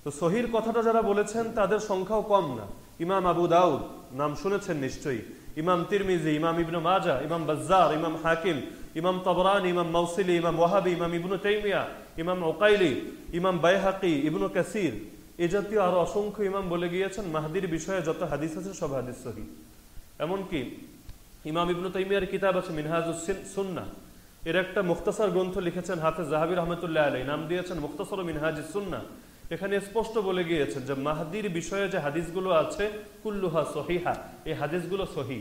তো সহির কথাটা যারা বলেছেন, তাদের সংখ্যাও কম না। ইমাম আবু দাউদ, নাম শুনেছেন নিশ্চয়ই। ইমাম তিরমিজি, ইমাম ইবনু মাজা ইমাম বাজ্জার, ইমাম হাকিম, ইমাম তবরান, ইমাম মৌসিলি ইমাম ওয়াহাবি, ইমাম ইবনু তাইমিয়া, ইমাম ওকাইলি ইমাম বাইহাকি, ইবনু কাসির। এ জাতীয় আরও অসংখ্য ইমাম বলে গিয়েছেন, মাহাদির বিষয়ে যত হাদিস আছে সব হাদিস সহি। এমনকি ইমাম ইবনু তাইমিয়ার কিতাব আছে মিনহাজুস সুন্না এর একটা মুখতাসার গ্রন্থ লিখেছেন হাফেজ জাহাবির রহমতুল্লাহ আলাই নাম দিয়েছেন মুখতাসর মিনহাজ সুন্না এখানে স্পষ্ট বলে গিয়েছেন যে মাহাদির বিষয়ে যে হাদিসগুলো আছে, কুল্লুহা সহিহা, এই হাদিসগুলো সহি।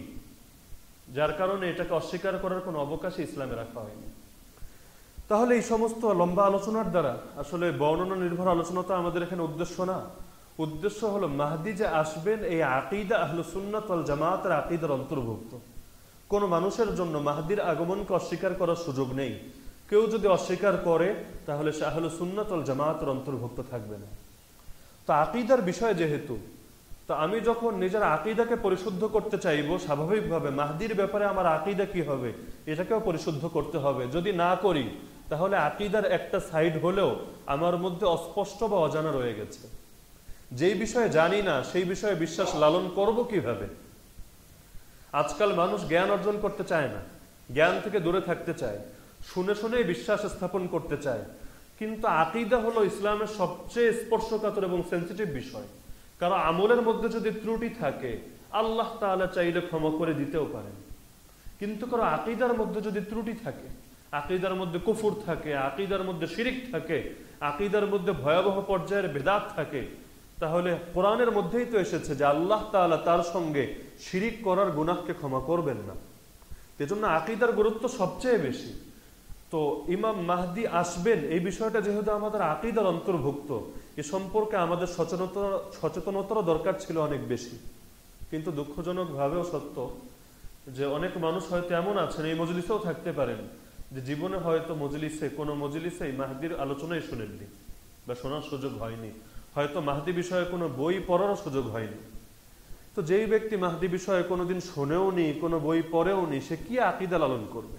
যার কারণে এটাকে অস্বীকার করার কোনো অবকাশ ইসলামে রাখা হয়নি। তাহলে এই সমস্ত লম্বা আলোচনার দ্বারা আসলে বর্ণনা নির্ভর আলোচনা তো আমাদের এখানে উদ্দেশ্য না। উদ্দেশ্য হলো মাহদি যে আসবেন, এই আকিদা আহলু সুন্নাত আল জামাতের আকিদার অন্তর্ভুক্ত। কোন মানুষের জন্য মাহদির আগমনকে অস্বীকার করার সুযোগ নেই। কেউ যদি অস্বীকার করে, তাহলে সে আহলু সুন্নাত আল জামাতের অন্তর্ভুক্ত থাকবে না। তো আকিদার বিষয় যেহেতু, তো আমি যখন নিজের আকিদাকে পরিশুদ্ধ করতে চাইব, স্বাভাবিকভাবে মাহদির ব্যাপারে আমার আকিদা কি হবে, এটাকেও পরিশুদ্ধ করতে হবে। যদি না করি তাহলে আকিদার একটা সাইড হলেও আমার মধ্যে অস্পষ্ট বা অজানা রয়ে গেছে। যেই বিষয়ে জানি না, সেই বিষয়ে বিশ্বাস লালন করব কীভাবে? আজকাল মানুষ জ্ঞান অর্জন করতে চায় না, জ্ঞান থেকে দূরে থাকতে চায়, শুনে শুনেই বিশ্বাস স্থাপন করতে চায়। কিন্তু আকিদা হলো ইসলামের সবচেয়ে স্পর্শকাতর এবং সেন্সিটিভ বিষয়। কারণ আমলের মধ্যে যদি ত্রুটি থাকে, আল্লাহ তাআলা চাইলে ক্ষমা করে দিতেও পারেন। কিন্তু কারও আকিদার মধ্যে যদি ত্রুটি থাকে আকিদার মধ্যে কুফুর থাকে, আকিদার মধ্যে শিরিক থাকে, আকিদার মধ্যে ভয়াবহ পর্যায়ের বেদাত থাকে, তাহলে কোরআনের মধ্যেই তো এসেছে যে আল্লাহ তাআলা তার সঙ্গে শিরিক করার গুনাহকে ক্ষমা করবেন না। এজন্য আকিদার গুরুত্ব সবচেয়ে বেশি। তো ইমাম মাহদি আসবেন, এই বিষয়টা যেহেতু আমাদের আকিদার অন্তর্ভুক্ত, এ সম্পর্কে আমাদের সচেতনতা, সচেতনতারও দরকার ছিল অনেক বেশি। কিন্তু দুঃখজনকভাবেও সত্য যে অনেক মানুষ হয়তো এমন আছেন, এই মজলিসেও থাকতে পারেন। যে জীবনে হয়তো মজলিসে, কোনো মজলিসে মাহদির আলোচনাই শুনেননি বা শোনার সুযোগ হয়নি। হয়তো মাহদি বিষয়ে কোনো বই পড়ারও সুযোগ হয়নি। তো যেই ব্যক্তি মাহদি বিষয়ে কোনোদিন শোনেও নি কোনো বই পড়েও নি সে কি আকিদা লালন করবে?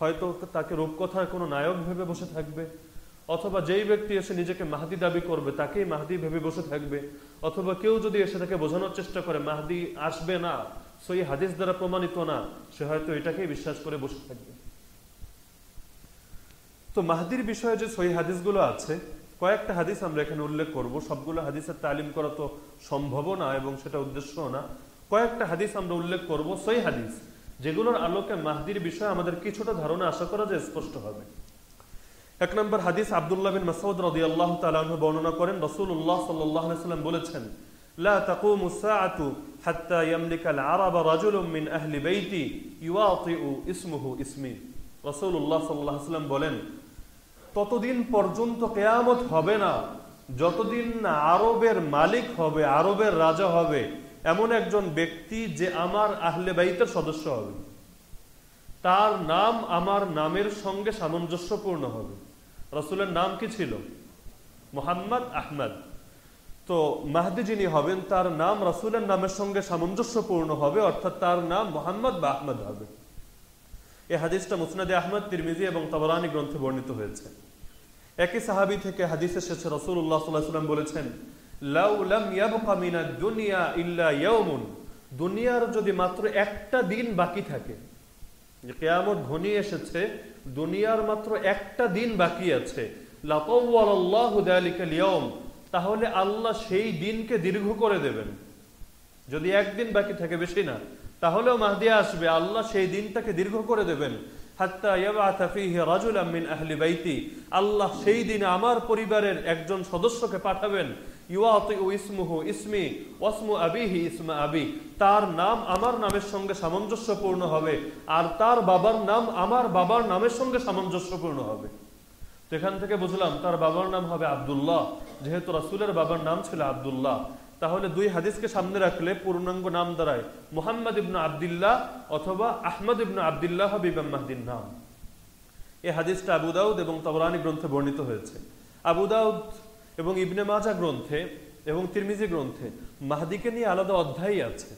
হয়তো তাকে রূপকথার কোনো নায়ক ভেবে বসে থাকবে, অথবা যেই ব্যক্তি এসে নিজেকে মাহাদি দাবি করবে, তাকেই মাহাদি ভেবে বসে থাকবে, অথবা কেউ যদি এসে তাকে বোঝানোর চেষ্টা করে, মাহাদি আসবে না, সই হাদিস দ্বারা প্রমাণিত না, সে হয়তো এটাকেই বিশ্বাস করে বসে থাকবে। তো মাহদির বিষয়ে যে সই হাদিসগুলো আছে, কয়েকটা হাদিস আমরা এখানে উল্লেখ করব। সবগুলো হাদিসের তালিম করা তো সম্ভব না এবং সেটা উদ্দেশ্য না। কয়েকটা হাদিস আমরা উল্লেখ করব সই হাদিস, যেগুলোর আলোকে মাহদির বিষয়ে আমাদের কিছুটা ধারণা আশা করা যায় স্পষ্ট হবে। এক নম্বর হাদিস আব্দুল্লাহ বিন মাসউদ রাদিয়াল্লাহু তাআলা আনহু বর্ণনা করেন, রাসূলুল্লাহ সাল্লাল্লাহু আলাইহি সাল্লাম বলেছেন, লা তাকুমু সাআতু হাত্তা ইয়ামলিকা আল-আরাব রাজুলুম মিন আহলি বাইতি ইউআতিউ ইসমুহু ইসমি। রাসূলুল্লাহ সাল্লাল্লাহু আলাইহি সাল্লাম বলেন ততদিন পর্যন্ত কেয়ামত হবে না। যতদিন না আরবের মালিক হবে, আরবের রাজা হবে, এমন একজন ব্যক্তি যে আমার আহলে বাইতের সদস্য হবে। তার নাম আমার নামের সঙ্গে সামঞ্জস্যপূর্ণ হবে। রসুলের নাম কি ছিল? মোহাম্মদ আহমদ। তো মাহদি যিনি হবেন, তার নাম রসুলের নামের সঙ্গে সামঞ্জস্যপূর্ণ হবে, অর্থাৎ তার নাম মোহাম্মদ বা আহমদ হবে। এই হাদিসটা মুসনাদে আহমদ, তিরমিজি এবং তবরানি গ্রন্থে বর্ণিত হয়েছে। একই সাহাবি থেকে হাদিস এসেছে রসুল্লাহ সাল্লাম বলেছেন দুনিয়ার যদি মাত্র একটা দিন বাকি থাকে, যে কেয়ামত ঘনিয়ে এসেছে, দুনিয়ার মাত্র একটা দিন বাকি আছে তাহলে আল্লাহ সেই দিনকে দীর্ঘ করে দেবেন। যদি একদিন বাকি থাকে, বেশি না, তাহলেও মাহদিয়া আসবে, আল্লাহ সেই দিনটাকে দীর্ঘ করে দেবেন। আল্লাহ সেই দিনে আমার পরিবারের একজন সদস্যকে পাঠাবেন। ইসমি ওয়াসমু আবিহি ইসমা আবি। তার নাম আমার নামের সঙ্গে সামঞ্জস্যপূর্ণ হবে আর তার বাবার নাম আমার বাবার নামের সঙ্গে সামঞ্জস্যপূর্ণ হবে। তো এখান থেকে বুঝলাম তার বাবার নাম হবে আবদুল্লাহ। যেহেতু রাসুলের বাবার নাম ছিল আবদুল্লাহ। তাহলে দুই হাদিসকে সামনে রাখলে পূর্ণাঙ্গ নাম দাঁড়ায় মোহাম্মদ ইবনু আবদুল্লাহ অথবা আহমদ ইবনু আবদুল্লাহ হবে ইমাম মাহদির নাম। এই হাদিসটা আবু দাউদ এবং তবরানি গ্রন্থে বর্ণিত হয়েছে। আবু দাউদ এবং ইবনে মাজা গ্রন্থে এবং তিরমিজি গ্রন্থে মাহাদিকে নিয়ে আলাদা অধ্যায়ই আছে।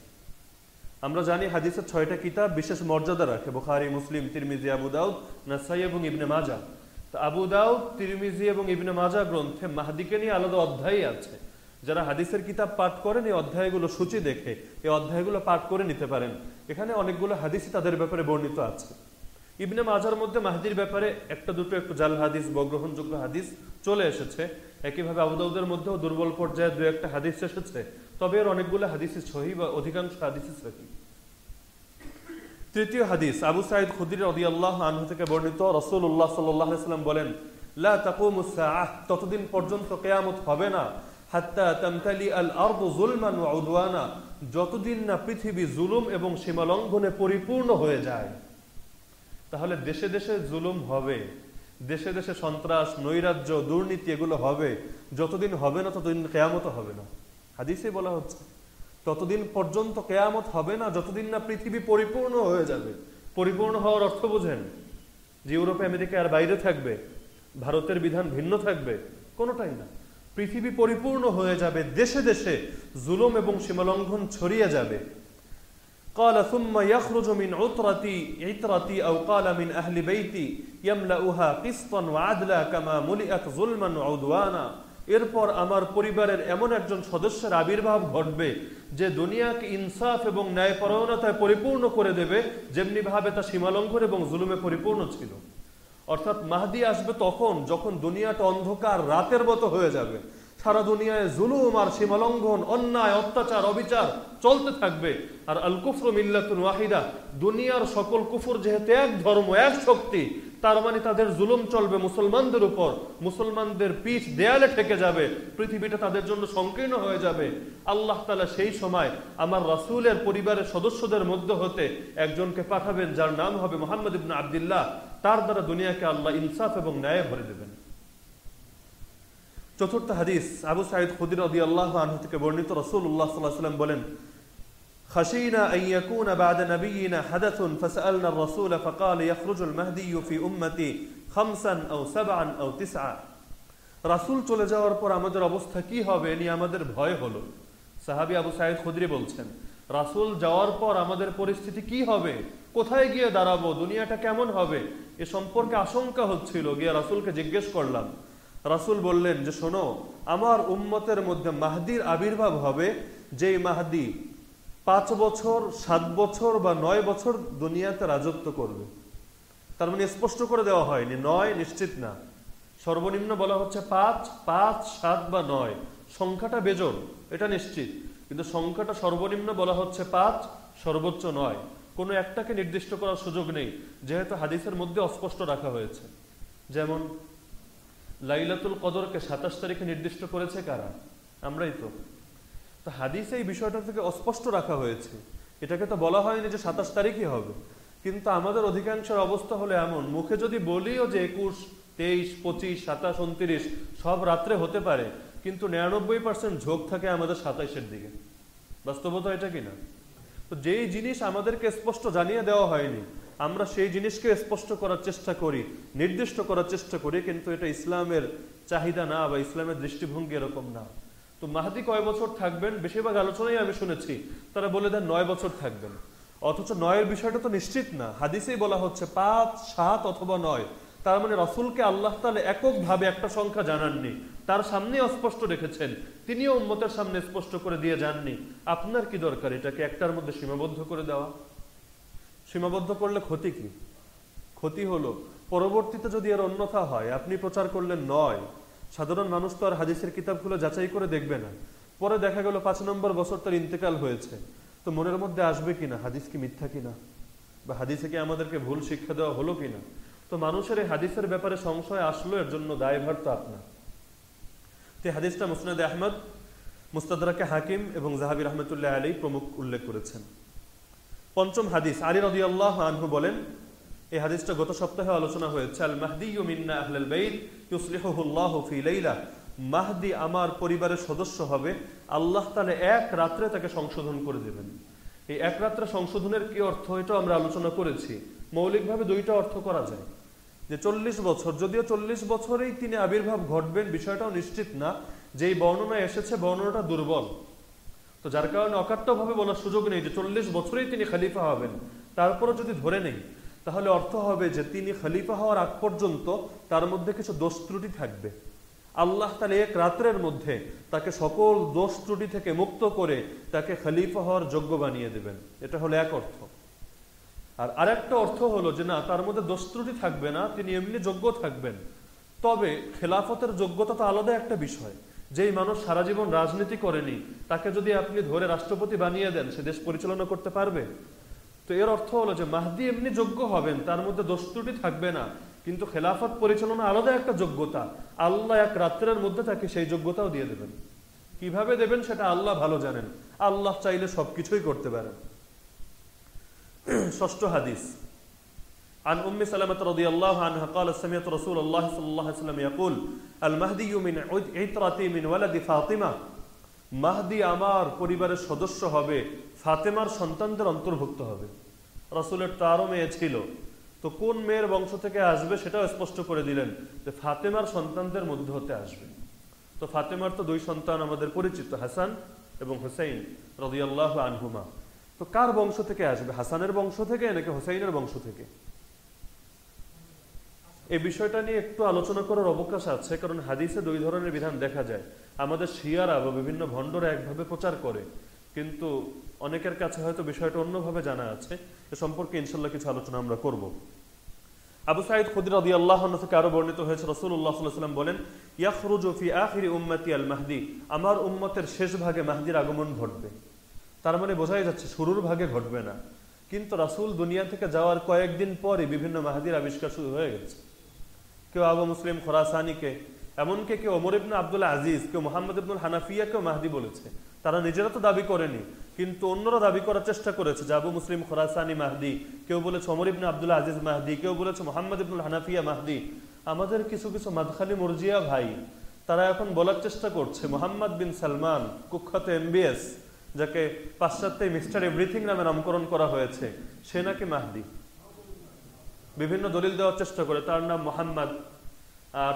আমরা জানি হাদিসের ছয়টা কিতাব বিশেষ মর্যাদা রাখে, বোখারি, মুসলিম, তিরমিজি, আবু দাউদ, নাসাই এবং ইবনে মাজা। তো আবু দাউদ, তিরমিজি এবং ইবনে মাজা গ্রন্থে মাহাদিকে নিয়ে আলাদা অধ্যায়ই আছে। যারা হাদিসের কিতাব পাঠ করেন, এই অধ্যায়গুলো সূচি দেখে, এই অধ্যায়গুলো পাঠ করে নিতে পারেন। এখানে অনেকগুলো হাদিসই তাদের ব্যাপারে বর্ণিত আছে। ইবনে মাজার মধ্যে মাহদির ব্যাপারে একটা দুটো একটু জাল হাদিস, বগ্রহণযোগ্য হাদিস চলে এসেছে। একইভাবে আবুদাউদের মধ্যেও দুর্বল পর্যায়ে দু একটা হাদিস এসেছে। তবে এর অনেকগুলো হাদিসই সহি বা অধিকাংশ হাদিসই সহি। তৃতীয় হাদিস, আবু সাইদ খুদির রদি আল্লাহ আনহু থেকে বর্ণিত রসুল উল্লাহ সাল্লাম বলেন, লা তাকুমুস ততদিন পর্যন্ত কেয়ামত হবে না। হাত্তা তামতালি আল আরদু যুলমান ওয়া উদওয়ানা। যতদিন না পৃথিবী জুলুম এবং সীমালঙ্ঘনে পরিপূর্ণ হয়ে যায়, তাহলে দেশে দেশে জুলুম হবে। দেশে দেশে সন্ত্রাস, নৈরাজ্য, দুর্নীতি এগুলো হবে। যতদিন হবে না, ততদিন কেয়ামত হবে না। হাদিসে বলা হচ্ছে, ততদিন পর্যন্ত কেয়ামত হবে না, যতদিন না পৃথিবী পরিপূর্ণ হয়ে যাবে। পরিপূর্ণ হওয়ার অর্থ বোঝেন, যে ইউরোপে আমেরিকা আর বাইরে থাকবে, ভারতের বিধান ভিন্ন থাকবে, কোনোটাই না। পৃথিবী পরিপূর্ণ হয়ে যাবে দেশে দেশে জুলুম এবং সীমালঙ্ঘন ছড়িয়ে যাবে قال ثم يخرج من عطرتي عطرتي أو قال من أهل بيتي يملأها قسطا وعدلا كما ملئت ظلما وعدوانا এরপর আমার পরিবারের এমন একজন সদস্যের আবির্ভাব ঘটবে যে দুনিয়াকে ইনসাফ এবং ন্যায়পরায়ণতায় পরিপূর্ণ করে দেবে যেমনি ভাবে তা সীমালঙ্ঘন এবং জুলুমে পরিপূর্ণ ছিল অর্থাৎ মাহাদি আসবে তখন যখন দুনিয়াটা অন্ধকার রাতের মতো হয়ে যাবে। সারা দুনিয়ায় জুলুম আর সীমালঙ্ঘন, অন্যায়, অত্যাচার, অবিচার চলতে থাকবে। আর আল কুফর মিল্লাতুন ওয়াহিদা, দুনিয়ার সকল কুফুর যেহেতু এক ধর্ম, এক শক্তি তার মানে তাদের জুলুম চলবে মুসলমানদের উপর। মুসলমানদের পিঠ দেয়ালে ঠেকে যাবে, পৃথিবীটা তাদের জন্য সংকীর্ণ হয়ে যাবে। আল্লাহ তালা সেই সময় আমার রাসুলের পরিবারের সদস্যদের মধ্যে হতে একজনকে পাঠাবেন, যার নাম হবে মোহাম্মদ ইবনা আবদুল্লাহ। তার দ্বারা দুনিয়াকে আল্লাহ ইনসাফ এবং ন্যায় ভরে দেবেন। চতুর্থ হাদিস, আবু সাইদ খুদির রদি আল্লাহ আনহু থেকে বর্ণিত রসুল্লাহ সাল্লাহ সাল্লাম বলেন خشينا أن يكون بعد نبينا حدث فسألنا الرسول فقال يخرج المهدي في أمتي خمسا أو سبعا أو تسعا রাসূল চলে যাওয়ার পর আমাদের অবস্থা কি হবে নিয়ে আমাদের ভয় হলো সাহাবী আবু সাইদ খুদরি বলছেন রাসূল যাওয়ার পর আমাদের পরিস্থিতি কি হবে কোথায় গিয়ে দাঁড়াবো দুনিয়াটা কেমন হবে এ সম্পর্কে আশঙ্কা হচ্ছিল গিয়ে রাসূলকে জিজ্ঞেস করলাম রাসূল বললেন যে শোনো আমার উম্মতের মধ্যে মাহদির আবির্ভাব হবে যেই মাহদি পাঁচ বছর, সাত বছর বা নয় বছর দুনিয়াতে রাজত্ব করবে। তার মানে স্পষ্ট করে দেওয়া হয়নি, নয় নিশ্চিত না। সর্বনিম্ন বলা হচ্ছে পাঁচ পাঁচ, সাত বা নয়। সংখ্যাটা বেজোর, এটা নিশ্চিত। কিন্তু সংখ্যাটা সর্বনিম্ন বলা হচ্ছে পাঁচ, সর্বোচ্চ নয়। কোনো একটাকে নির্দিষ্ট করার সুযোগ নেই, যেহেতু হাদিসের মধ্যে অস্পষ্ট রাখা হয়েছে। যেমন, লাইলাতুল কদরকে সাতাশ তারিখে নির্দিষ্ট করেছে কারা? আমরাই তো। তো হাদিসে এই বিষয়টা থেকে অস্পষ্ট রাখা হয়েছে। এটাকে তো বলা হয়নি যে সাতাশ তারিখই হবে। কিন্তু আমাদের অধিকাংশের অবস্থা হলো এমন। মুখে যদি বলিও যে একুশ, তেইশ, পঁচিশ, সাতাশ, উনত্রিশ, সব রাত্রে হতে পারে, কিন্তু নিরানব্বই পার্সেন্ট ঝোঁক থাকে আমাদের সাতাইশের দিকে। বাস্তবতা এটা কি না তো যেই জিনিস আমাদেরকে স্পষ্ট জানিয়ে দেওয়া হয়নি, আমরা সেই জিনিসকে স্পষ্ট করার চেষ্টা করি, নির্দিষ্ট করার চেষ্টা করি, কিন্তু এটা ইসলামের চাহিদা না বা ইসলামের দৃষ্টিভঙ্গি এরকম না। তো মাহাদি কয় বছর থাকবেন? বেশিরভাগ আলোচনাই আমি শুনেছি। তারা বলে দেন নয় বছর থাকবেন। অথচ নয়ের বিষয়টা তো নিশ্চিত না। হাদিসেই বলা হচ্ছে পাঁচ, সাত অথবা নয়। তার মানে রসুলকে আল্লাহ তালে এককভাবে একটা সংখ্যা জানাননি। তার সামনে অস্পষ্ট রেখেছেন। তিনিও উম্মতের সামনে স্পষ্ট করে দিয়ে যাননি। আপনার কি দরকার এটাকে একটার মধ্যে সীমাবদ্ধ করে দেওয়া? সীমাবদ্ধ করলে ক্ষতি কি? ক্ষতি হলো, পরবর্তীতে যদি এর অন্যথা হয়, আপনি প্রচার করলেন নয় সাধারণ মানুষ তো আর হাদিসের কিতাবগুলো যাচাই করে দেখবে না। পরে দেখা গেল পাঁচ নম্বর বছর তার ইন্তেকাল হয়েছে। তো মনের মধ্যে আসবে কিনা হাদিস কি মিথ্যা কিনা বা হাদিসে কি আমাদেরকে ভুল শিক্ষা দেওয়া হলো কিনা তো মানুষের এই হাদিসের ব্যাপারে সংশয় আসলো, এর জন্য দায়ভার তো আপনার। তো হাদিসটা মুসনাদ আহমদ মুস্তাদাকে হাকিম এবং জাহাবি রহমতুল্লাহ আলী প্রমুখ উল্লেখ করেছেন। পঞ্চম হাদিস, আলী রদি আল্লাহ আনহু বলেন এই হাদিসটা গত সপ্তাহে আলোচনা হয়েছে আল মাহদি মিন্না আহলাল বাইত ইউসলিহুল্লাহ ফি লাইলা। মাহদি আমার পরিবারের সদস্য হবে, আল্লাহ তাআলা এক রাত্রে তাকে সংশোধন করে দেবেন। এই এক রাত্রে সংশোধনের কি অর্থ এটা আমরা আলোচনা করেছি। মৌলিকভাবে দুইটা অর্থ করা যায়। যে চল্লিশ বছর, যদিও চল্লিশ বছরেই তিনি আবির্ভাব ঘটবেন, বিষয়টাও নিশ্চিত না। যেই বর্ণনা এসেছে, বর্ণনাটা দুর্বল। তো যার কারণে অকাট্যভাবে বলার সুযোগ নেই যে চল্লিশ বছরেই তিনি খালিফা হবেন। তারপরও যদি ধরে নেই তাহলে অর্থ হবে যে তিনি খলিফা হওয়ার আগ পর্যন্ত তার মধ্যে কিছু দোষ ত্রুটি থাকবে। আল্লাহ তাহলে এক রাত্রের মধ্যে তাকে সকল দোষ ত্রুটি থেকে মুক্ত করে তাকে খলিফা হওয়ার যোগ্য বানিয়ে দেবেন। এটা হলো এক অর্থ। আর আরেকটা অর্থ হলো যে না, তার মধ্যে দোষ ত্রুটি থাকবে না, তিনি এমনি যোগ্য থাকবেন। তবে খেলাফতের যোগ্যতা তো আলাদা একটা বিষয়। যেই মানুষ সারা জীবন রাজনীতি করেনি, তাকে যদি আপনি ধরে রাষ্ট্রপতি বানিয়ে দেন, সে দেশ পরিচালনা করতে পারবে? তো এর অর্থ হলো যে মাহদি এমনি যোগ্য হবেন তার মধ্যে দোষ ত্রুটি থাকবে না কিন্তু খেলাফত পরিচালনা আলাদা একটা যোগ্যতা আল্লাহ এক রাত্রের মধ্যে তাকে সেই যোগ্যতাও দিয়ে দেবেন কিভাবে দেবেন সেটা আল্লাহ ভালো জানেন আল্লাহ চাইলে সবকিছুই করতে পারেন ষষ্ঠ হাদিস عن أم سلمة رضي الله عنها قال سمعت رسول الله صلى الله عليه وسلم يقول المهدي من عترتي من ولد فاطمة মাহদি আমার পরিবারের সদস্য হবে ফাতেমার সন্তানদের অন্তর্ভুক্ত হবে। রাসুলের তো আরও মেয়ে ছিল। তো কোন মেয়ের বংশ থেকে আসবে সেটাও স্পষ্ট করে দিলেন যে ফাতেমার সন্তানদের মধ্যে হতে আসবে। তো ফাতেমার তো দুই সন্তান আমাদের পরিচিত, হাসান এবং হুসাইন রদিয়াল্লাহ আনহুমা। তো কার বংশ থেকে আসবে, হাসানের বংশ থেকে নাকি হুসাইনের বংশ থেকে? এই বিষয়টা নিয়ে একটু আলোচনা করার অবকাশ আছে, কারণ হাদিসে দুই ধরনের বিধান দেখা যায়। আমাদের শিয়ারা বা বিভিন্ন ভণ্ডরা একভাবে প্রচার করে, কিন্তু অনেকের কাছে হয়তো বিষয়টা অন্যভাবে জানা আছে, এ সম্পর্কে ইনশাল্লাহ কিছু আলোচনা আমরা করব। আবু সাইদ খুদির রদি আল্লাহ থেকে আরও বর্ণিত হয়েছে রসুল্লাহ সাল্লাম বলেন আখিরি উম্মতি আল মাহদি আমার উম্মতের শেষ ভাগে মাহদির আগমন ঘটবে। তার মানে বোঝাই যাচ্ছে শুরুর ভাগে ঘটবে না। কিন্তু রাসুল দুনিয়া থেকে যাওয়ার কয়েকদিন পরে বিভিন্ন মাহাদির আবিষ্কার শুরু হয়ে গেছে। কেউ আবু মুসলিম খোরাসানিকে, এমনকি কেউ অমর ইবনে আবদুল্লাহ আজিজ, কেউ মোহাম্মদ ইবনুল হানাফিয়া কেউ মাহদি বলেছে। তারা নিজেরা তো দাবি করেনি কিন্তু অন্যরা দাবি করার চেষ্টা করেছে আবু মুসলিম খোরাসানি মাহদি, কেউ বলেছে অমর ইবনে আবদুল্লাহ আজিজ মাহদি, কেউ বলেছে মোহাম্মদ ইবনুল হানাফিয়া মাহদি। আমাদের কিছু কিছু মাদখালি মর্জিয়া ভাই, তারা এখন বলার চেষ্টা করছে, মোহাম্মদ বিন সালমান কুখ্যাত এমবিএস, যাকে পাশ্চাত্যে মিস্টার এভরিথিং নামে নামকরণ করা হয়েছে, সে নাকি মাহদি? বিভিন্ন দলিল দেওয়ার চেষ্টা করে, তার নাম মোহাম্মদ। আর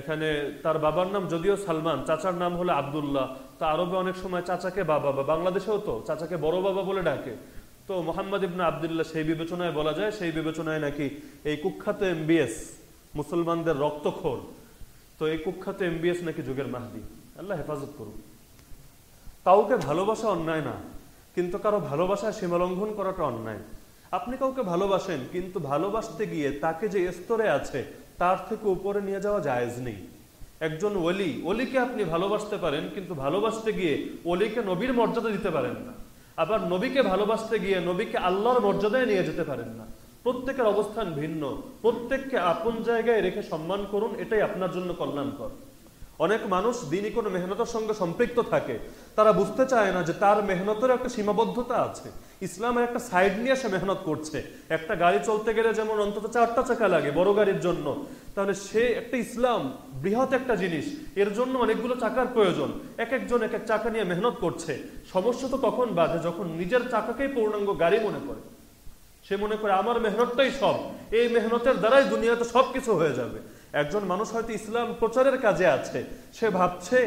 এখানে তার বাবার নাম যদিও সালমান, চাচার নাম হলো আবদুল্লাহ। তা আরবে অনেক সময় চাচাকে বাবা বা বাংলাদেশেও তো চাচাকে বড় বাবা বলে ডাকে। তো মোহাম্মদ ইবনা আবদুল্লাহ সেই বিবেচনায় বলা যায়, সেই বিবেচনায় নাকি এই কুখ্যাত এমবিএস মুসলমানদের রক্তখোর তো এই কুখ্যাত এমবিএস নাকি যুগের মাহদি। আল্লাহ হেফাজত করুন। কাউকে ভালোবাসা অন্যায় না, কিন্তু কারও ভালোবাসায় সীমালঙ্ঘন করাটা অন্যায়। আপনি কাউকে ভালোবাসেন, কিন্তু ভালোবাসতে গিয়ে তাকে যে স্তরে আছে তার থেকে উপরে নিয়ে যাওয়া জায়েজ নেই। একজন ওলি, ওলিকে আপনি ভালোবাসতে পারেন, কিন্তু ভালোবাসতে গিয়ে ওলিকে নবীর মর্যাদা দিতে পারেন না। আবার নবীকে ভালোবাসতে গিয়ে নবীকে আল্লাহর মর্যাদায় নিয়ে যেতে পারেন না। প্রত্যেকের অবস্থান ভিন্ন। প্রত্যেককে আপন জায়গায় রেখে সম্মান করুন, এটাই আপনার জন্য কল্যাণকর। অনেক মানুষ দিনই কোনো মেহনতের সঙ্গে সম্পৃক্ত থাকে। তারা বুঝতে চায় না যে তার মেহনতের একটা সীমাবদ্ধতা আছে। ইসলামের একটা সাইড নিয়ে সে মেহনত করছে। একটা গাড়ি চলতে গেলে যেমন অন্তত চারটা চাকা লাগে বড় গাড়ির জন্য, তাহলে সে একটা ইসলাম, বৃহৎ একটা জিনিস। এর জন্য অনেকগুলো চাকার প্রয়োজন। এক একজন এক এক চাকা নিয়ে মেহনত করছে। সমস্যা তো তখন বাধে যখন নিজের চাকাকেই পূর্ণাঙ্গ গাড়ি মনে করে। সে মনে করে, আমার মেহনতটাই সব। এই মেহনতের দ্বারাই দুনিয়াতে সব কিছু হয়ে যাবে। একজন মানুষ হয়তো ইসলাম প্রচারের কাজে আছে। সে ভাবছে,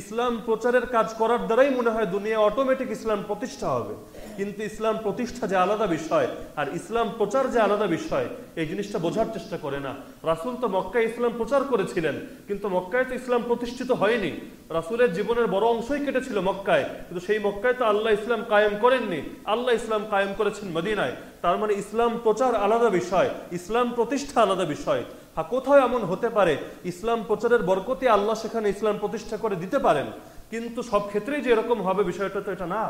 ইসলাম প্রচারের কাজ করার দ্বারাই মনে হয় দুনিয়া অটোমেটিক ইসলাম প্রতিষ্ঠা হবে। কিন্তু ইসলাম প্রতিষ্ঠা যে আলাদা বিষয়, আর ইসলাম প্রচার যে আলাদা বিষয়, এই জিনিসটা বোঝার চেষ্টা করে না। রাসুল তো মক্কায় ইসলাম প্রচার করেছিলেন, কিন্তু মক্কায় তো ইসলাম প্রতিষ্ঠিত হয়নি। রাসুলের জীবনের বড় অংশই কেটেছিল মক্কায়, কিন্তু সেই মক্কায় তো আল্লাহ ইসলাম কায়েম করেননি। আল্লাহ ইসলাম কায়েম করেছেন মদিনায়। তার মানে ইসলাম প্রচার আলাদা বিষয়, ইসলাম প্রতিষ্ঠা আলাদা বিষয়। হ্যাঁ কোথাও এমন হতে পারে, ইসলাম প্রচারের বরকতি আল্লাহ সেখানে ইসলাম প্রতিষ্ঠা করে দিতে পারেন। কিন্তু সব ক্ষেত্রেই যে এরকম হবে বিষয়টা তো এটা না।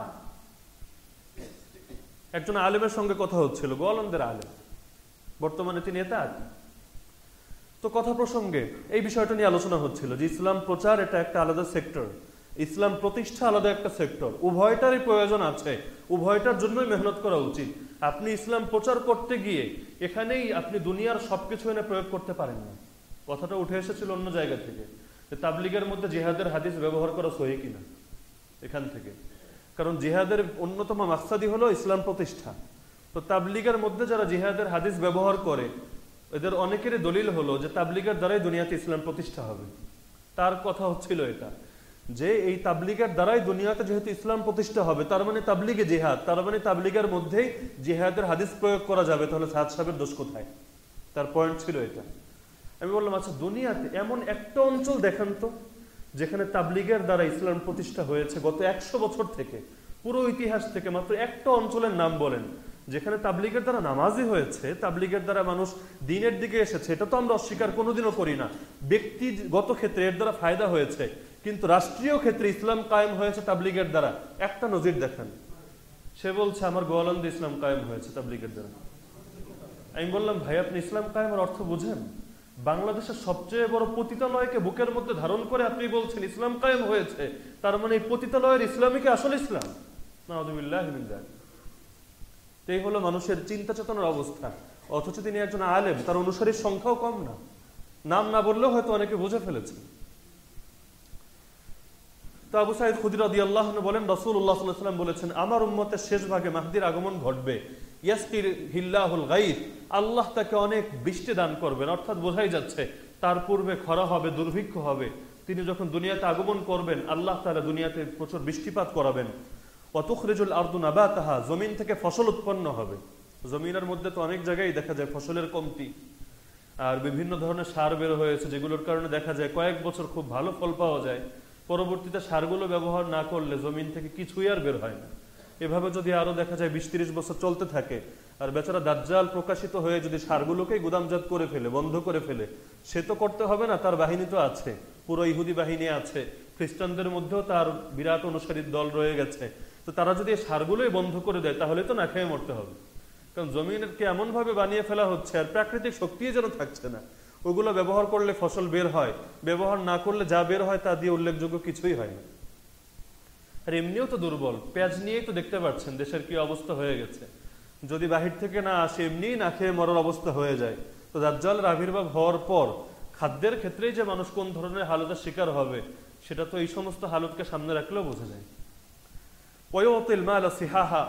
একজন আলেমের সঙ্গে কথা হচ্ছিল, গোয়ালন্দের আলেম। বর্তমানে তিনি এটা তো কথা প্রসঙ্গে এই বিষয়টা নিয়ে আলোচনা হচ্ছিল যে ইসলাম প্রচার এটা একটা আলাদা সেক্টর। ইসলাম প্রতিষ্ঠা আলাদা একটা সেক্টর। উভয়টারই প্রয়োজন আছে। উভয়টার জন্যই মেহনত করা উচিত। আপনি ইসলাম প্রচার করতে গিয়ে এখানেই আপনি দুনিয়ার সবকিছু এনে প্রয়োগ করতে পারেন না। কথাটা উঠে এসেছিল অন্য জায়গা থেকে তাবলিগের মধ্যে জেহাদের হাদিস ব্যবহার করা সহি কিনা, এখান থেকে। কারণ জিহাদের অন্যতম মাকসাদি হলো ইসলাম প্রতিষ্ঠা। তো তাবলিগের মধ্যে যারা জিহাদের হাদিস ব্যবহার করে, এদের অনেকেরই দলিল হলো যে তাবলিগের দ্বারাই দুনিয়াতে ইসলাম প্রতিষ্ঠা হবে। তার কথা হচ্ছিল এটা, যে এই তাবলিগের দ্বারাই দুনিয়াতে যেহেতু ইসলাম প্রতিষ্ঠা হবে, তার মানে তাবলিগে জিহাদ, তার মানে তাবলিগের মধ্যেই জিহাদের হাদিস প্রয়োগ করা যাবে, তাহলে সাদ সাহেবের দোষ কোথায়? তার পয়েন্ট ছিল এটা। আমি বললাম আচ্ছা দুনিয়াতে এমন একটা অঞ্চল দেখান তো যেখানে তাবলিগের দ্বারা ইসলাম প্রতিষ্ঠা হয়েছে গত একশো বছর থেকে। পুরো ইতিহাস থেকে মাত্র একটা অঞ্চলের নাম বলেন, যেখানে তাবলিগের দ্বারা নামাজি হয়েছে, তাবলিগের দ্বারা মানুষ দিনের দিকে এসেছে, এটা তো আমরা অস্বীকার কোনোদিনও করি না। ব্যক্তিগত ক্ষেত্রে এর দ্বারা ফায়দা হয়েছে, কিন্তু রাষ্ট্রীয় ক্ষেত্রে ইসলাম কায়েম হয়েছে তাবলিগের দ্বারা। একটা নজির দেখেন, সে বলছে, আমার গোয়ালন্দে ইসলাম কায়েম হয়েছে তাবলিগের দ্বারা। আমি বললাম, ভাই, আপনি ইসলাম কায়েমের অর্থ বুঝেন? বাংলাদেশের সবচেয়ে বড় পতিতালয়কে বুকের মধ্যে ধারণ করে আপনি বলছেন ইসলাম কায়েম হয়েছে, তার মানে এই পতিতালয়ের ইসলামীকে আসল ইসলাম? নাউদুবিল্লাহ এই হলো মানুষের চিন্তা চেতনার অবস্থা। অথচ তিনি একজন আলেম, তার অনুসারীর সংখ্যাও কম না। নাম না বললেও হয়তো অনেকে বুঝে ফেলেছে তো আবু সাইদ খুদির আদি আল্লাহ বলেন রসুল উল্লাহ সাল্লাম বলেছেন, আমার উম্মতের শেষ ভাগে মাহদির আগমন ঘটবে। আল্লাহ তাকে অনেক বৃষ্টি দান করবেন। অর্থাৎ বোঝাই যাচ্ছে, তার পূর্বে খরা হবে, দুর্ভিক্ষ হবে। তিনি যখন দুনিয়াতে আগমন করবেন, আল্লাহ তালা দুনিয়াতে প্রচুর বৃষ্টিপাত করাবেন। অতুখরেজুল আর্দুন আবা তাহা জমিন থেকে ফসল উৎপন্ন হবে। জমিনের মধ্যে তো অনেক জায়গায় দেখা যায় ফসলের কমতি। আর বিভিন্ন ধরনের সার বের হয়েছে, যেগুলোর কারণে দেখা যায় কয়েক বছর খুব ভালো ফল পাওয়া যায়। পরবর্তীতে সারগুলো ব্যবহার না করলে জমিন থেকে কিছুই আর বের হয় না। এভাবে যদি আরও দেখা যায় বিশ তিরিশ বছর চলতে থাকে, আর বেচারা দাজ্জাল প্রকাশিত হয়ে যদি সারগুলোকেই গুদামজাত করে ফেলে, বন্ধ করে ফেলে, সে তো করতে হবে না, তার বাহিনী তো আছে, পুরো ইহুদি বাহিনী আছে, খ্রিস্টানদের মধ্যেও তার বিরাট অনুসারীর দল রয়ে গেছে। তো তারা যদি সারগুলোই বন্ধ করে দেয়, তাহলে তো না খেয়ে মরতে হবে। কারণ জমিনকে এমন ভাবে বানিয়ে ফেলা হচ্ছে, আর প্রাকৃতিক শক্তি যেন থাকছে না, ওগুলো ব্যবহার করলে ফসল বের হয়, ব্যবহার না করলে যা বের হয় তা দিয়ে উল্লেখযোগ্য কিছুই হয় না। আর এমনিও তো দুর্বল। পেঁয়াজ নিয়েই তো দেখতে পাচ্ছেন, দেশের কি অবস্থা হয়ে গেছে। যদি বাহির থেকে না আসে এমনি না খেয়ে মরার অবস্থা হয়ে যায়। তো দাজ্জালের আবির্ভাব হওয়ার পর খাদ্যের ক্ষেত্রেই যে মানুষ কোন ধরনের হালতের শিকার হবে, সেটা তো এই সমস্ত হালতকে সামনে রাখলেও বোঝা যায়। পয়তিল মাল সিহাহা,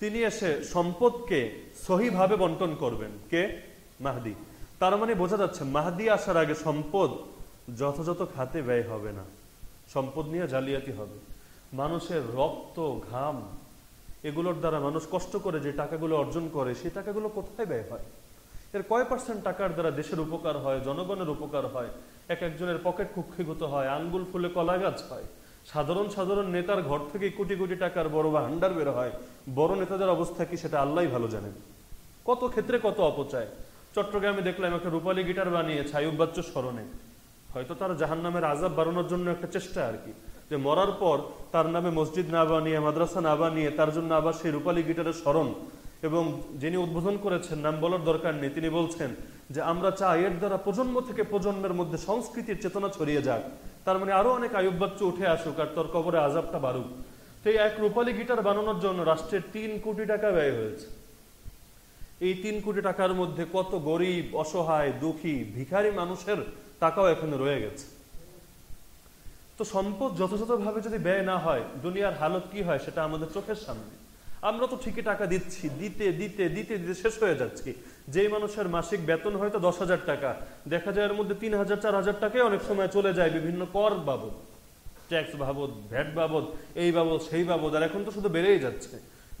তিনি এসে সম্পদকে সহিভাবে বন্টন করবেন। কে? মাহদি। তার মানে বোঝা যাচ্ছে, মাহদি আসার আগে সম্পদ যথাযথ খাতে ব্যয় হবে না। সম্পদ নিয়ে জালিয়াতি হবে। মানুষের রক্ত, ঘাম, এগুলোর দ্বারা মানুষ কষ্ট করে যে টাকাগুলো অর্জন করে, সেই টাকাগুলো কোথায় ব্যয় হয়? এর কয় পার্সেন্ট টাকার দ্বারা দেশের উপকার হয়, জনগণের উপকার হয়? এক একজনের পকেট কুক্ষিগত হয়, আঙ্গুল ফুলে কলা গাছ হয়। সাধারণ সাধারণ নেতার ঘর থেকে কোটি কোটি টাকার বড় ভান্ডার বের হয়। বড় নেতাদের অবস্থা কি সেটা আল্লাহ ভালো জানেন। কত ক্ষেত্রে কত অপচয়? চট্টগ্রামে দেখলাম একটা রূপালী গিটার বানিয়ে ছায়ুব বাচ্চ স্মরণে। হয়তো তার জাহান নামের আজাব বাড়ানোর জন্য একটা চেষ্টা আর কি। যে মরার পর তার নামে মসজিদ না বানিয়ে, মাদ্রাসা না বানিয়ে, তার জন্য আবার সেই রূপালী গিটারের স্মরণ। এবং যিনি উদ্বোধন করেছেন, নাম বলার দরকার নেই, তিনি বলছেন যে, আমরা চাই এর দ্বারা প্রজন্ম থেকে প্রজন্মের মধ্যে সংস্কৃতির চেতনা ছড়িয়ে যাক। তার মানে আরও অনেক আয়ুব উঠে আসুক আর তোর কবরে আজাবটা বাড়ুক। সেই এক রূপালী গিটার বানানোর জন্য রাষ্ট্রের তিন কোটি টাকা ব্যয় হয়েছে। এই তিন কোটি টাকার মধ্যে কত গরিব, অসহায়, দুঃখী, ভিখারি মানুষের টাকাও এখানে রয়ে গেছে। তো সম্পদ যথাযথভাবে যদি ব্যয় না হয়, দুনিয়ার হালত কি হয় সেটা আমাদের চোখের সামনে। আমরা তো ঠিকই টাকা দিচ্ছি, দিতে দিতে দিতে দিতে শেষ হয়ে যাচ্ছি। যেই মানুষের মাসিক বেতন হয়তো দশ হাজার টাকা। দেখা যায় এর মধ্যে তিন হাজার, চার হাজার টাকায় অনেক সময় চলে যায় বিভিন্ন কর বাবদ। ট্যাক্স বাবদ, ভ্যাট বাবদ, এই বাবদ, সেই বাবদ, আর এখন তো শুধু বেড়েই যাচ্ছে।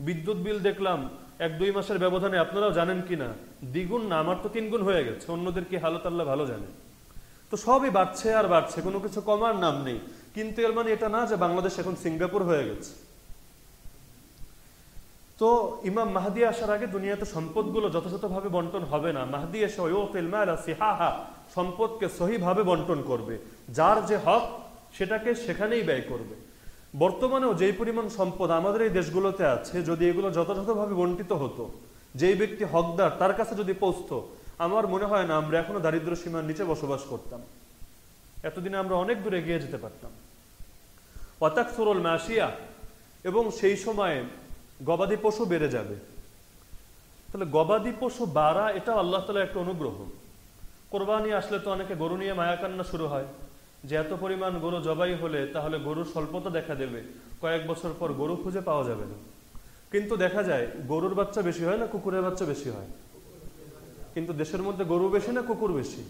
বিদ্যুৎ বিল দেখলাম, এক দুই মাসের ব্যবধানে আপনারাও জানেন কিনা? দ্বিগুণ না, আমার তো তিনগুণ হয়ে গেছে। অন্যদের কি হালত আল্লাহ ভালো জানে? তো সবই বাড়ছে আর বাড়ছে, কোনো কিছু কমার নাম নেই। কিন্তু এর মানে এটা না যে বাংলাদেশ এখন সিঙ্গাপুর হয়ে গেছে। তো ইমাম মাহাদি আসার আগে দুনিয়াতে সম্পদগুলো যথাযথভাবে বন্টন হবে না। মাহাদি এসে সিহাহা, সম্পদকে সহিভাবে বন্টন করবে। যার যে হক, সেটাকে সেখানেই ব্যয় করবে। বর্তমানেও যেই পরিমাণ সম্পদ আমাদের এই দেশগুলোতে আছে, যদি এগুলো যথাযথভাবে বন্টিত হতো, যেই ব্যক্তি হকদার, তার কাছে যদি পৌঁছত আমার মনে হয় না, আমরা এখনও দারিদ্র সীমার নিচে বসবাস করতাম। এতদিনে আমরা অনেক দূরে এগিয়ে যেতে পারতাম। অতাক সুরল মাসিয়া এবং সেই সময়ে গবাদি পশু বেড়ে যাবে। তাহলে গবাদি পশু বাড়া এটা আল্লাহ তালা একটা অনুগ্রহ। কোরবানি আসলে তো অনেকে গরু নিয়ে মায়াকান্না শুরু হয়। যে এত পরিমাণ গরু জবাই হলে তাহলে গরুর স্বল্পতা দেখা দেবে। কয়েক বছর পর গরু খুঁজে পাওয়া যাবে না। কিন্তু দেখা যায়, গরুর বাচ্চা বেশি হয় না, কুকুরের বাচ্চা বেশি হয়। কিন্তু দেশের মধ্যে গরু বেশি না কুকুর বেশি?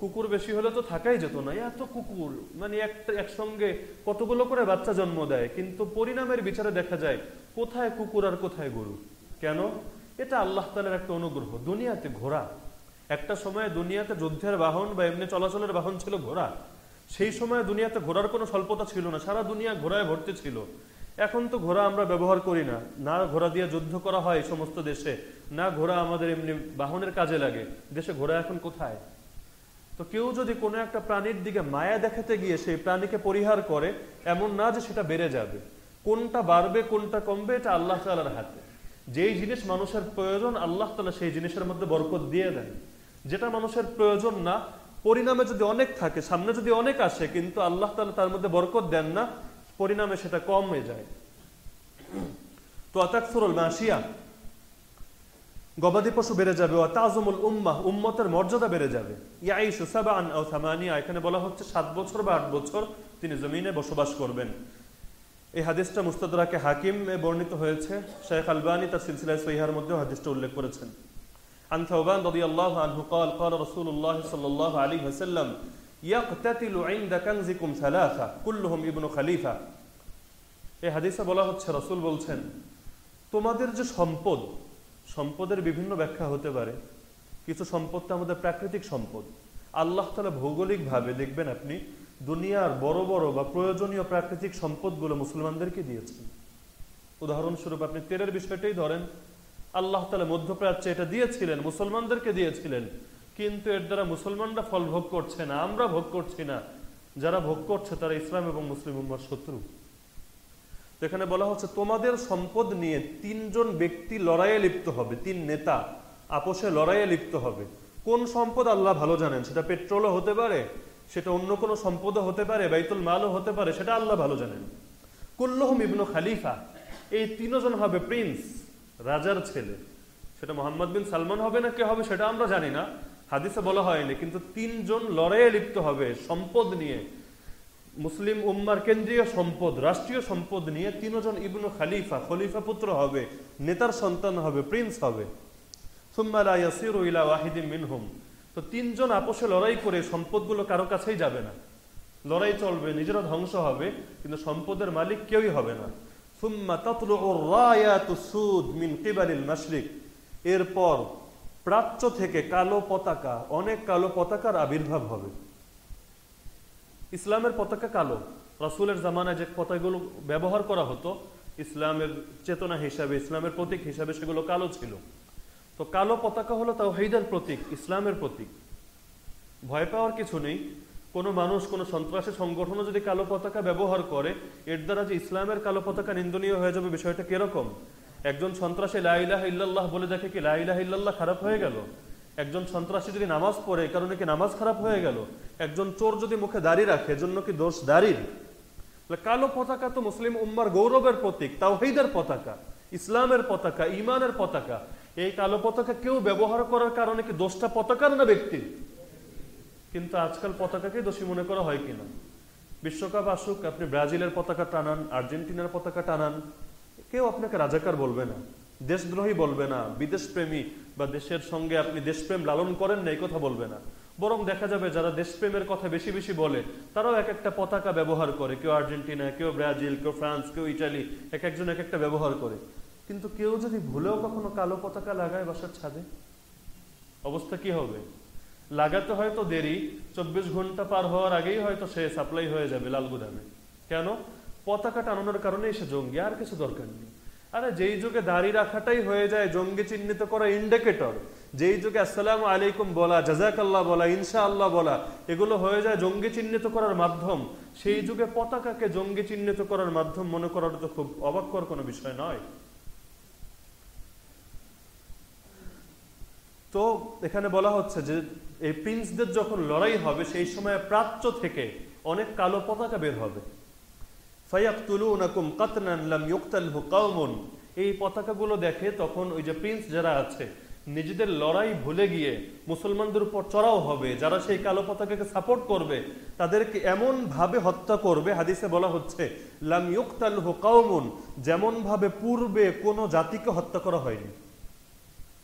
কুকুর বেশি হলে তো থাকাই যেত না। এত কুকুর মানে একটা একসঙ্গে কতগুলো করে বাচ্চা জন্ম দেয়? কিন্তু পরিণামের বিচারে দেখা যায়, কোথায় কুকুর আর কোথায় গরু? কেন? এটা আল্লাহ তালের একটা অনুগ্রহ। দুনিয়াতে ঘোড়া। একটা সময় দুনিয়াতে যুদ্ধের বাহন বা এমনি চলাচলের বাহন ছিল ঘোড়া। সেই সময় দুনিয়াতে ঘোড়ার কোনো স্বল্পতা ছিল না। সারা দুনিয়া ঘোড়ায় ভর্তি ছিল। এখন তো ঘোড়া আমরা ব্যবহার করি না। না ঘোড়া দিয়ে যুদ্ধ করা হয় সমস্ত দেশে, না ঘোড়া আমাদের এমনি বাহনের কাজে লাগে। দেশে ঘোড়া এখন কোথায়? তো কেউ যদি কোনো একটা প্রাণীর দিকে মায়া দেখাতে গিয়ে সেই প্রাণীকে পরিহার করে, এমন না যে সেটা বেড়ে যাবে। কোনটা বাড়বে, কোনটা কমবে, এটা আল্লাহ তালার হাতে। যেই জিনিস মানুষের প্রয়োজন, আল্লাহ তালা সেই জিনিসের মধ্যে বরকত দিয়ে দেন। যেটা মানুষের প্রয়োজন না, পরিণামে যদি অনেক থাকে, সামনে যদি অনেক আসে, কিন্তু আল্লাহ তালা তার মধ্যে বরকত দেন না পরিণামে সেটা কম হয়ে যায় তো অতাকসুরুল মাসিয়া গবাদি পশু বেড়ে যাবে ও তাজমুল উম্মাহ উম্মতের মর্যাদা বেড়ে যাবে ইয়াইশু সাবান ও থামানিয়া এখানে বলা হচ্ছে সাত বছর বা আট বছর তিনি জমিনে বসবাস করবেন এই হাদিসটা মুস্তাদরাকে হাকিম বর্ণিত হয়েছে শেখ আলবানী তার সিলসিলায় সহিহার মধ্যে হাদিসটা উল্লেখ করেছেন عن ثوبان رضي الله عنه قال قال رسول الله صلى الله عليه وسلم ইয়াকতাতিলু ইনদা কানজিকুম সালাসা, কুল্লুহুম ইবনু খলিফা। এই হাদিসে বলা হচ্ছে, রসুল বলছেন, তোমাদের যে সম্পদ, সম্পদের বিভিন্ন ব্যাখ্যা হতে পারে। কিছু সম্পদ তো আমাদের প্রাকৃতিক সম্পদ। আল্লাহ তালা ভৌগোলিকভাবে দেখবেন আপনি, দুনিয়ার বড় বড় বা প্রয়োজনীয় প্রাকৃতিক সম্পদগুলো মুসলমানদেরকে দিয়েছেন। উদাহরণস্বরূপ আপনি তেলের বিষয়টাই ধরেন, আল্লাহ তালা মধ্যপ্রাচ্যে এটা দিয়েছিলেন, মুসলমানদেরকে দিয়েছিলেন কিন্তু এর দ্বারা মুসলমানরা ফল ভোগ করছে না, আমরা ভোগ করছি না। যারা ভোগ করছে তারা ইসলাম এবং মুসলিম উম্মার শত্রু। এখানে বলা হচ্ছে, তোমাদের সম্পদ নিয়ে তিনজন ব্যক্তি লড়াইয়ে লিপ্ত হবে, তিন নেতা আপোষে লড়াইয়ে লিপ্ত হবে। কোন সম্পদ আল্লাহ ভালো জানেন? সেটা পেট্রোলও হতে পারে, সেটা অন্য কোনো সম্পদও হতে পারে, বাইতুল মালও হতে পারে, সেটা আল্লাহ ভালো জানেন। কুল্লহম ইবনু খালিফা, এই তিনজন হবে প্রিন্স, রাজার ছেলে। সেটা মোহাম্মদ বিন সালমান হবে না কে হবে সেটা আমরা জানি না। হাদিসে বলা হয়নি, কিন্তু তিনজন লড়াইয়ে লিপ্ত হবে সম্পদ নিয়ে। মুসলিম উম্মার কেন্দ্রীয় সম্পদ, রাষ্ট্রীয় সম্পদ নিয়ে তিনজন ইবনু খালিফা, খলিফা পুত্র হবে, নেতার সন্তান হবে, প্রিন্স হবে। মিনহুম। তো তিনজন আপোষে লড়াই করে সম্পদগুলো কারও কাছেই যাবে না। লড়াই চলবে, নিজেরা ধ্বংস হবে, কিন্তু সম্পদের মালিক কেউই হবে না। এরপর প্রাচ্য থেকে কালো পতাকা, অনেক কালো পতাকার আবির্ভাব হবে। ইসলামের পতাকা কালো। রাসুলের জামানায় যে পতাকাগুলো ব্যবহার করা হতো, ইসলামের চেতনা হিসাবে, ইসলামের প্রতীক হিসাবে সেগুলো কালো ছিল। তো কালো পতাকা হলো তাও হেইদার প্রতীক, ইসলামের প্রতীক। ভয় পাওয়ার কিছু নেই। কোনো মানুষ, কোনো সন্ত্রাসী সংগঠনও যদি কালো পতাকা ব্যবহার করে, এর দ্বারা যে ইসলামের কালো পতাকা নিন্দনীয় হয়ে যাবে বিষয়টা কীরকম? একজন সন্ত্রাসী লাইলাহ ইল্লাল্লাহ বলে দেখে কি লাইলাহ ইল্লাল্লাহ খারাপ হয়ে গেল? একজন সন্ত্রাসী যদি নামাজ পড়ে কারণে কি নামাজ খারাপ হয়ে গেল? একজন চোর যদি মুখে দাড়ি রাখে জন্য কি দোষ দাড়ির? কালো পতাকা তো মুসলিম উম্মার গৌরবের প্রতীক, তাওহিদের পতাকা, ইসলামের পতাকা ইমানের পতাকা। এই কালো পতাকা কেউ ব্যবহার করার কারণে কি দোষটা পতাকার না ব্যক্তির? কিন্তু আজকাল পতাকাকে দোষী মনে করা হয় কিনা? বিশ্বকাপ আসুক, আপনি ব্রাজিলের পতাকা টানান, আর্জেন্টিনার পতাকা টানান কেউ আপনাকে রাজাকার বলবে না, দেশদ্রোহী বলবে না বিদেশ প্রেমী বা দেশের সঙ্গে আপনি দেশপ্রেম লালন করেন না, এই কথা বলবে না। বরং দেখা যাবে যারা দেশপ্রেমের কথা বেশি বেশি বলে, তারাও এক একটা পতাকা ব্যবহার করে, কেউ আর্জেন্টিনা, কেউ ব্রাজিল, কেউ ফ্রান্স, কেউ ইটালি, এক একজন এক একটা ব্যবহার করে। কিন্তু কেউ যদি ভুলেও কখনো কালো পতাকা লাগায় বাসার ছাদে, অবস্থা কি হবে? লাগাতে হয়তো দেরি, চব্বিশ ঘণ্টা পার হওয়ার আগেই হয়তো সে সাপ্লাই হয়ে যাবে লালগুদামে। কেন? পতাকা টানানোর কারণে সে জঙ্গি, আর কিছু দরকার নেই। আরে যেই যুগে দাঁড়িয়ে রাখাটাই হয়ে যায়, জঙ্গি চিহ্নিত করা ইন্ডিকেটর যেই যুগে আসসালাম আলাইকুম বলা, জাজাকাল্লাহ বলা ইনশা আল্লাহ বলা, এগুলো হয়ে যায় জঙ্গি চিহ্নিত করার মাধ্যম। সেই যুগে পতাকাকে জঙ্গি চিহ্নিত করার মাধ্যম মনে করাটা তো খুব অবাক করার কোনো বিষয় নয়। তো এখানে বলা হচ্ছে যে, এই প্রিন্সদের যখন লড়াই হবে, সেই সময় প্রাচ্য থেকে অনেক কালো পতাকা বের হবে। এই পতাকাগুলো দেখে তখন ওই যে প্রিন্স যারা আছে, নিজেদের লড়াই ভুলে গিয়ে মুসলমানদের উপর চড়াও হবে। যারা সেই কালো পতাকাকে সাপোর্ট করবে, তাদেরকে এমন ভাবে হত্যা করবে, হাদিসে বলা হচ্ছে, লাম ইউক্তাল কাউমুন যেমন ভাবে পূর্বে কোনো জাতিকে হত্যা করা হয়নি।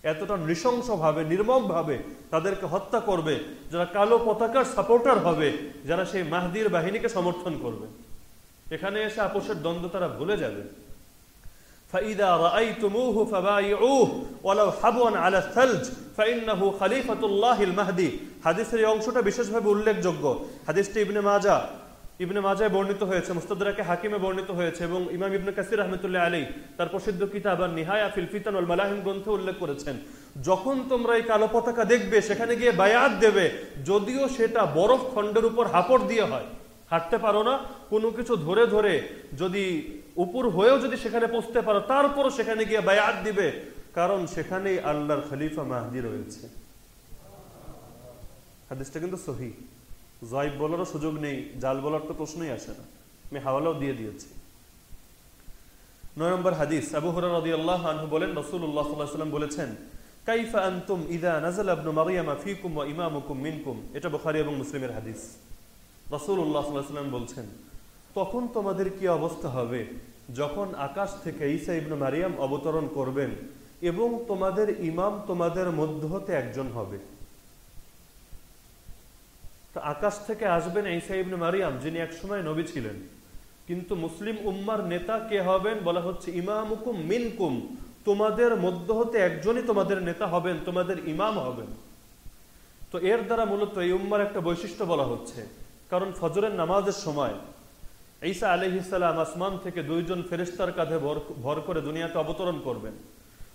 এতটা নৃশংস ভাবে নির্মম ভাবে তাদেরকে হত্যা করবে, যারা কালো পতাকার সাপোর্টার হবে, যারা সেই মাহদির বাহিনীকে সমর্থন করবে। এখানে এসে আপোষের দ্বন্দ্ব তারা ভুলে যাবে فإذا رأيتموه فبايعوه ولو حبوا على الثلج فإنه خليفة الله المهدي হাদিসের এই অংশটা বিশেষভাবে উল্লেখযোগ্য হাদিসটি ইবনে মাজা ইবনে মাজায় বর্ণিত হয়েছে মুস্তাদরাকে হাকিমে বর্ণিত হয়েছে এবং ইমাম ইবনে কাসির রহমতুল্লাহ আলী তার প্রসিদ্ধ কিতাব আর নিহায়া ফিল ফিতান ওয়াল মালাহিম গ্রন্থে উল্লেখ করেছেন যখন তোমরা এই কালো পতাকা দেখবে সেখানে গিয়ে বায়াত দেবে যদিও সেটা বরফ খণ্ডের উপর হাপড় দিয়ে হয় হাঁটতে পারো না, কোনো কিছু ধরে ধরে যদি উপর হয়েও যদি সেখানে পৌঁছতে পারো, তারপরও সেখানে গিয়ে বায়াত দিবে। কারণ সেখানেই আল্লাহর খলিফা মাহদি রয়েছে। হাদিসটা কিন্তু সহি। জয়ব বলারও সুযোগ নেই, জাল বলার তো প্রশ্নই আসে না। আমি হাওয়ালাও দিয়ে দিয়েছি। নয় নম্বর হাদিস, আবু রাদিয়াল্লাহু আনহু বলেন, রাসূলুল্লাহ সাল্লাল্লাহু আলাইহি বলেছেন, কাইফা আনতুম ইদা নাযালা ইবনু মারইয়ামা ফীকুম ওয়া ইমামুকুম মিনকুম। এটা বুখারী এবং মুসলিমের হাদিস। সাল্লাল্লাহু বলছেন, তখন তোমাদের কি অবস্থা হবে? যখন আকাশ থেকে ঈসা ইবনু মারিয়াম অবতরণ করবেন এবং তোমাদের ইমাম তোমাদের মধ্য হতে একজন হবে। আকাশ থেকে আসবেন ঈসা ইবনু মারিয়াম, যিনি একসময় নবী ছিলেন। কিন্তু মুসলিম উম্মার নেতা কে হবেন বলা হচ্ছে ইমাম ইমামুকুম মিনকুম, তোমাদের মধ্য হতে একজনই তোমাদের নেতা হবেন, তোমাদের ইমাম হবেন। তো এর দ্বারা মূলত এই উম্মার একটা বৈশিষ্ট্য বলা হচ্ছে কারণ ফজরের নামাজের সময় ঈসা আলহিসাল্লাম আসমান থেকে দুইজন ফেরিস্তার কাঁধে ভর- করে দুনিয়াতে অবতরণ করবেন।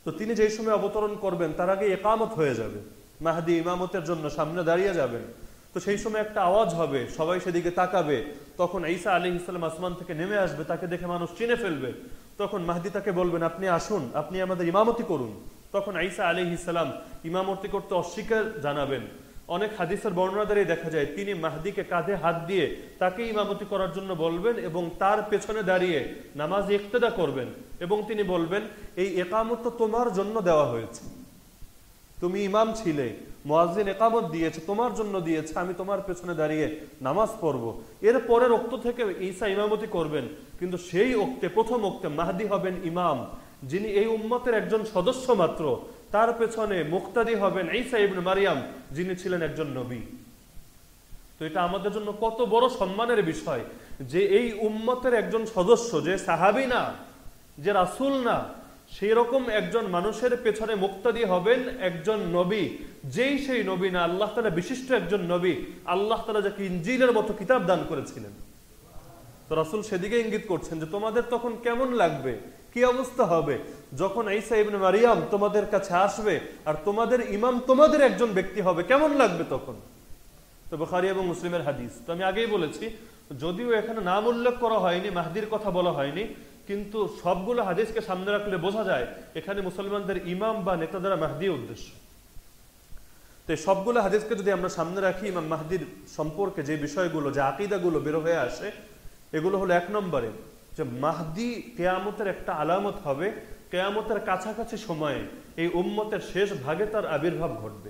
তো তিনি যেই সময় অবতরণ করবেন, তার আগে একামত হয়ে যাবে। মাহাদি ইমামতের জন্য সামনে দাঁড়িয়ে যাবেন। তো সেই সময় একটা আওয়াজ হবে, সবাই সেদিকে তাকাবে। তখন ঈসা আলী ইসলাম আসমান থেকে নেমে আসবে, তাকে দেখে মানুষ চিনে ফেলবে। তখন মাহদি তাকে বলবেন, আপনি আসুন, আপনি আমাদের ইমামতি করুন। তখন ঈসা আলী ইসলাম ইমামতি করতে অস্বীকার জানাবেন। অনেক হাদিসের বর্ণনা দ্বারাই দেখা যায়, তিনি মাহদিকে কাঁধে হাত দিয়ে তাকে ইমামতি করার জন্য বলবেন এবং তার পেছনে দাঁড়িয়ে নামাজ ইক্তেদা করবেন এবং তিনি বলবেন, এই একামত তো তোমার জন্য দেওয়া হয়েছে। তুমি ইমাম ছিলে মোয়াজিন একামত দিয়েছে, তোমার জন্য দিয়েছে, আমি তোমার পেছনে দাঁড়িয়ে নামাজ পড়ব। এর পরের অক্ত থেকে ঈসা ইমামতি করবেন, কিন্তু সেই অক্তে প্রথম অক্তে মাহদি হবেন ইমাম, যিনি এই উম্মতের একজন সদস্য মাত্র। তার পেছনে মুক্তাদি হবেন ঈসা ইবনে মারিয়াম, যিনি ছিলেন একজন নবী। তো এটা আমাদের জন্য কত বড় সম্মানের বিষয় যে এই উম্মতের একজন সদস্য যে সাহাবি না, যে রাসুল না সেই রকম একজন মানুষের পেছনে মুক্তাদি হবেন একজন নবী। যেই সেই নবী না, আল্লাহ তালা বিশিষ্ট একজন নবী, আল্লাহ তালা যাকে ইঞ্জিলের মতো কিতাব দান করেছিলেন। তো রাসূল সেদিকে ইঙ্গিত করছেন যে তোমাদের তখন কেমন লাগবে? কি অবস্থা হবে? যখন ঈসা ইবনে মারিয়াম তোমাদের কাছে আসবে আর তোমাদের ইমাম তোমাদের একজন ব্যক্তি হবে, কেমন লাগবে তখন? তো বুখারী এবং মুসলিমের হাদিস। তো আমি আগেই বলেছি, যদিও এখানে নাম উল্লেখ করা হয়নি, মাহদির কথা বলা হয়নি, কিন্তু সবগুলো হাদিসকে সামনে রাখলে বোঝা যায়, এখানে মুসলমানদের ইমাম বা নেতা দ্বারা মাহদি উদ্দেশ্য। তো সবগুলো হাদিসকে যদি আমরা সামনে রাখি, ইমাম মাহদির সম্পর্কে যে বিষয়গুলো, যে আকিদাগুলো বের হয়ে আসে এগুলো হলো এক নম্বরে যে মাহদি কেয়ামতের একটা আলামত হবে, কেয়ামতের কাছাকাছি সময়ে এই উম্মতের শেষ ভাগে তার আবির্ভাব ঘটবে।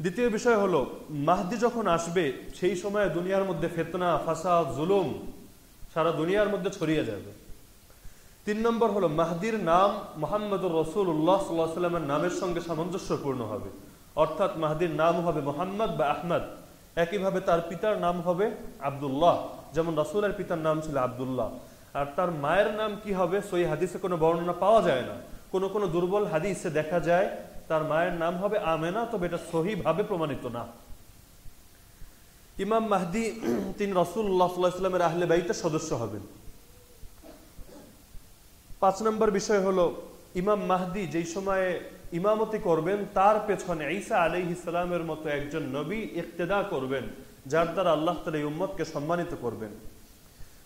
দ্বিতীয় বিষয় হলো, মাহদি যখন আসবে, সেই সময়ে দুনিয়ার মধ্যে ফেতনা, ফাসাদ, জুলুম সারা দুনিয়ার মধ্যে ছড়িয়ে যাবে। তিন নম্বর হলো, মাহদির নাম মোহাম্মদুর রসুল্লাহ সাল্লাহ সাল্লামের নামের সঙ্গে সামঞ্জস্যপূর্ণ হবে। অর্থাৎ মাহদির নাম হবে মোহাম্মদ বা আহমদ। একইভাবে তার পিতার নাম হবে আবদুল্লাহ। যেমন রাসুলের পিতার নাম ছিল আবদুল্লাহ। আর তার মায়ের নাম কি হবে? সই হাদিসে কোনো বর্ণনা পাওয়া যায় না। কোনো কোনো দুর্বল হাদিসে দেখা যায়, তার মায়ের নাম হবে আমেনা, তবে এটা সহি ভাবে প্রমাণিত না। ইমাম মাহদি তিনি রসুল্লাহ আহলে বাইতের সদস্য হবেন। পাঁচ নম্বর বিষয় হলো, ইমাম মাহদি যেই সময়ে ইমামতি করবেন, তার পেছনে ঈসা আলী ইসলামের মতো একজন নবী ইক্তেদা করবেন। যার দ্বারা আল্লাহ তালা এই উম্মতকে সম্মানিত করবেন।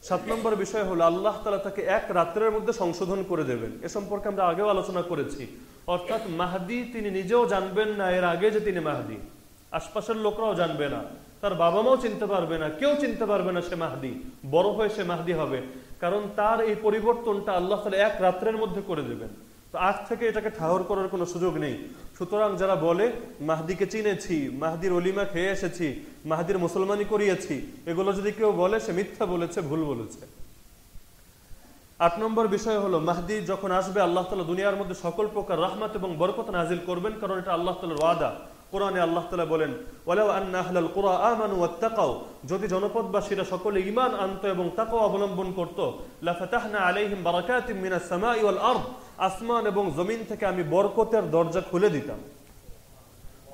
সাত নম্বর বিষয় হলো, আল্লাহ তালা তাকে এক রাত্রের মধ্যে সংশোধন করে দেবেন। এ সম্পর্কে আমরা আগেও আলোচনা করেছি। অর্থাৎ মাহদি তিনি নিজেও জানবেন না, এর আগে যে তিনি মাহাদি। আশপাশের লোকরাও জানবে না, তার বাবা মাও চিনতে পারবে না, কেউ চিনতে পারবে না সে মাহাদি, বড় হয়ে সে মাহাদি হবে। কারণ তার এই পরিবর্তনটা আল্লাহ তালা এক রাত্রের মধ্যে করে দেবেন। তো আজ থেকে এটাকে ঠাহর করার কোনো সুযোগ নেই। সুতরাং যারা বলে, মাহদিকে চিনেছি, মাহদির অলিমা খেয়ে এসেছি, মাহদির মুসলমানি করিয়েছি এগুলো যদি কেউ বলে, সে মিথ্যা বলেছে, ভুল বলেছে। আট নম্বর বিষয় হলো, মাহদি যখন আসবে, আল্লাহ তালা দুনিয়ার মধ্যে সকল প্রকার রহমত এবং বরকত নাজিল করবেন, কারণ এটা আল্লাহ তালার ওয়াদা। কোরআনে আল্লাহ তালা বলেন, ওয়ালাউ আন্না যদি জনপদবাসীরা সকলে ঈমান আনত এবং তাকওয়া অবলম্বন করত, লাফাতাহনা আলাইহিম বারাকাতিম মিনাস সামাই ওয়াল আরদ আসমান এবং জমিন থেকে আমি বরকতের দরজা খুলে দিতাম।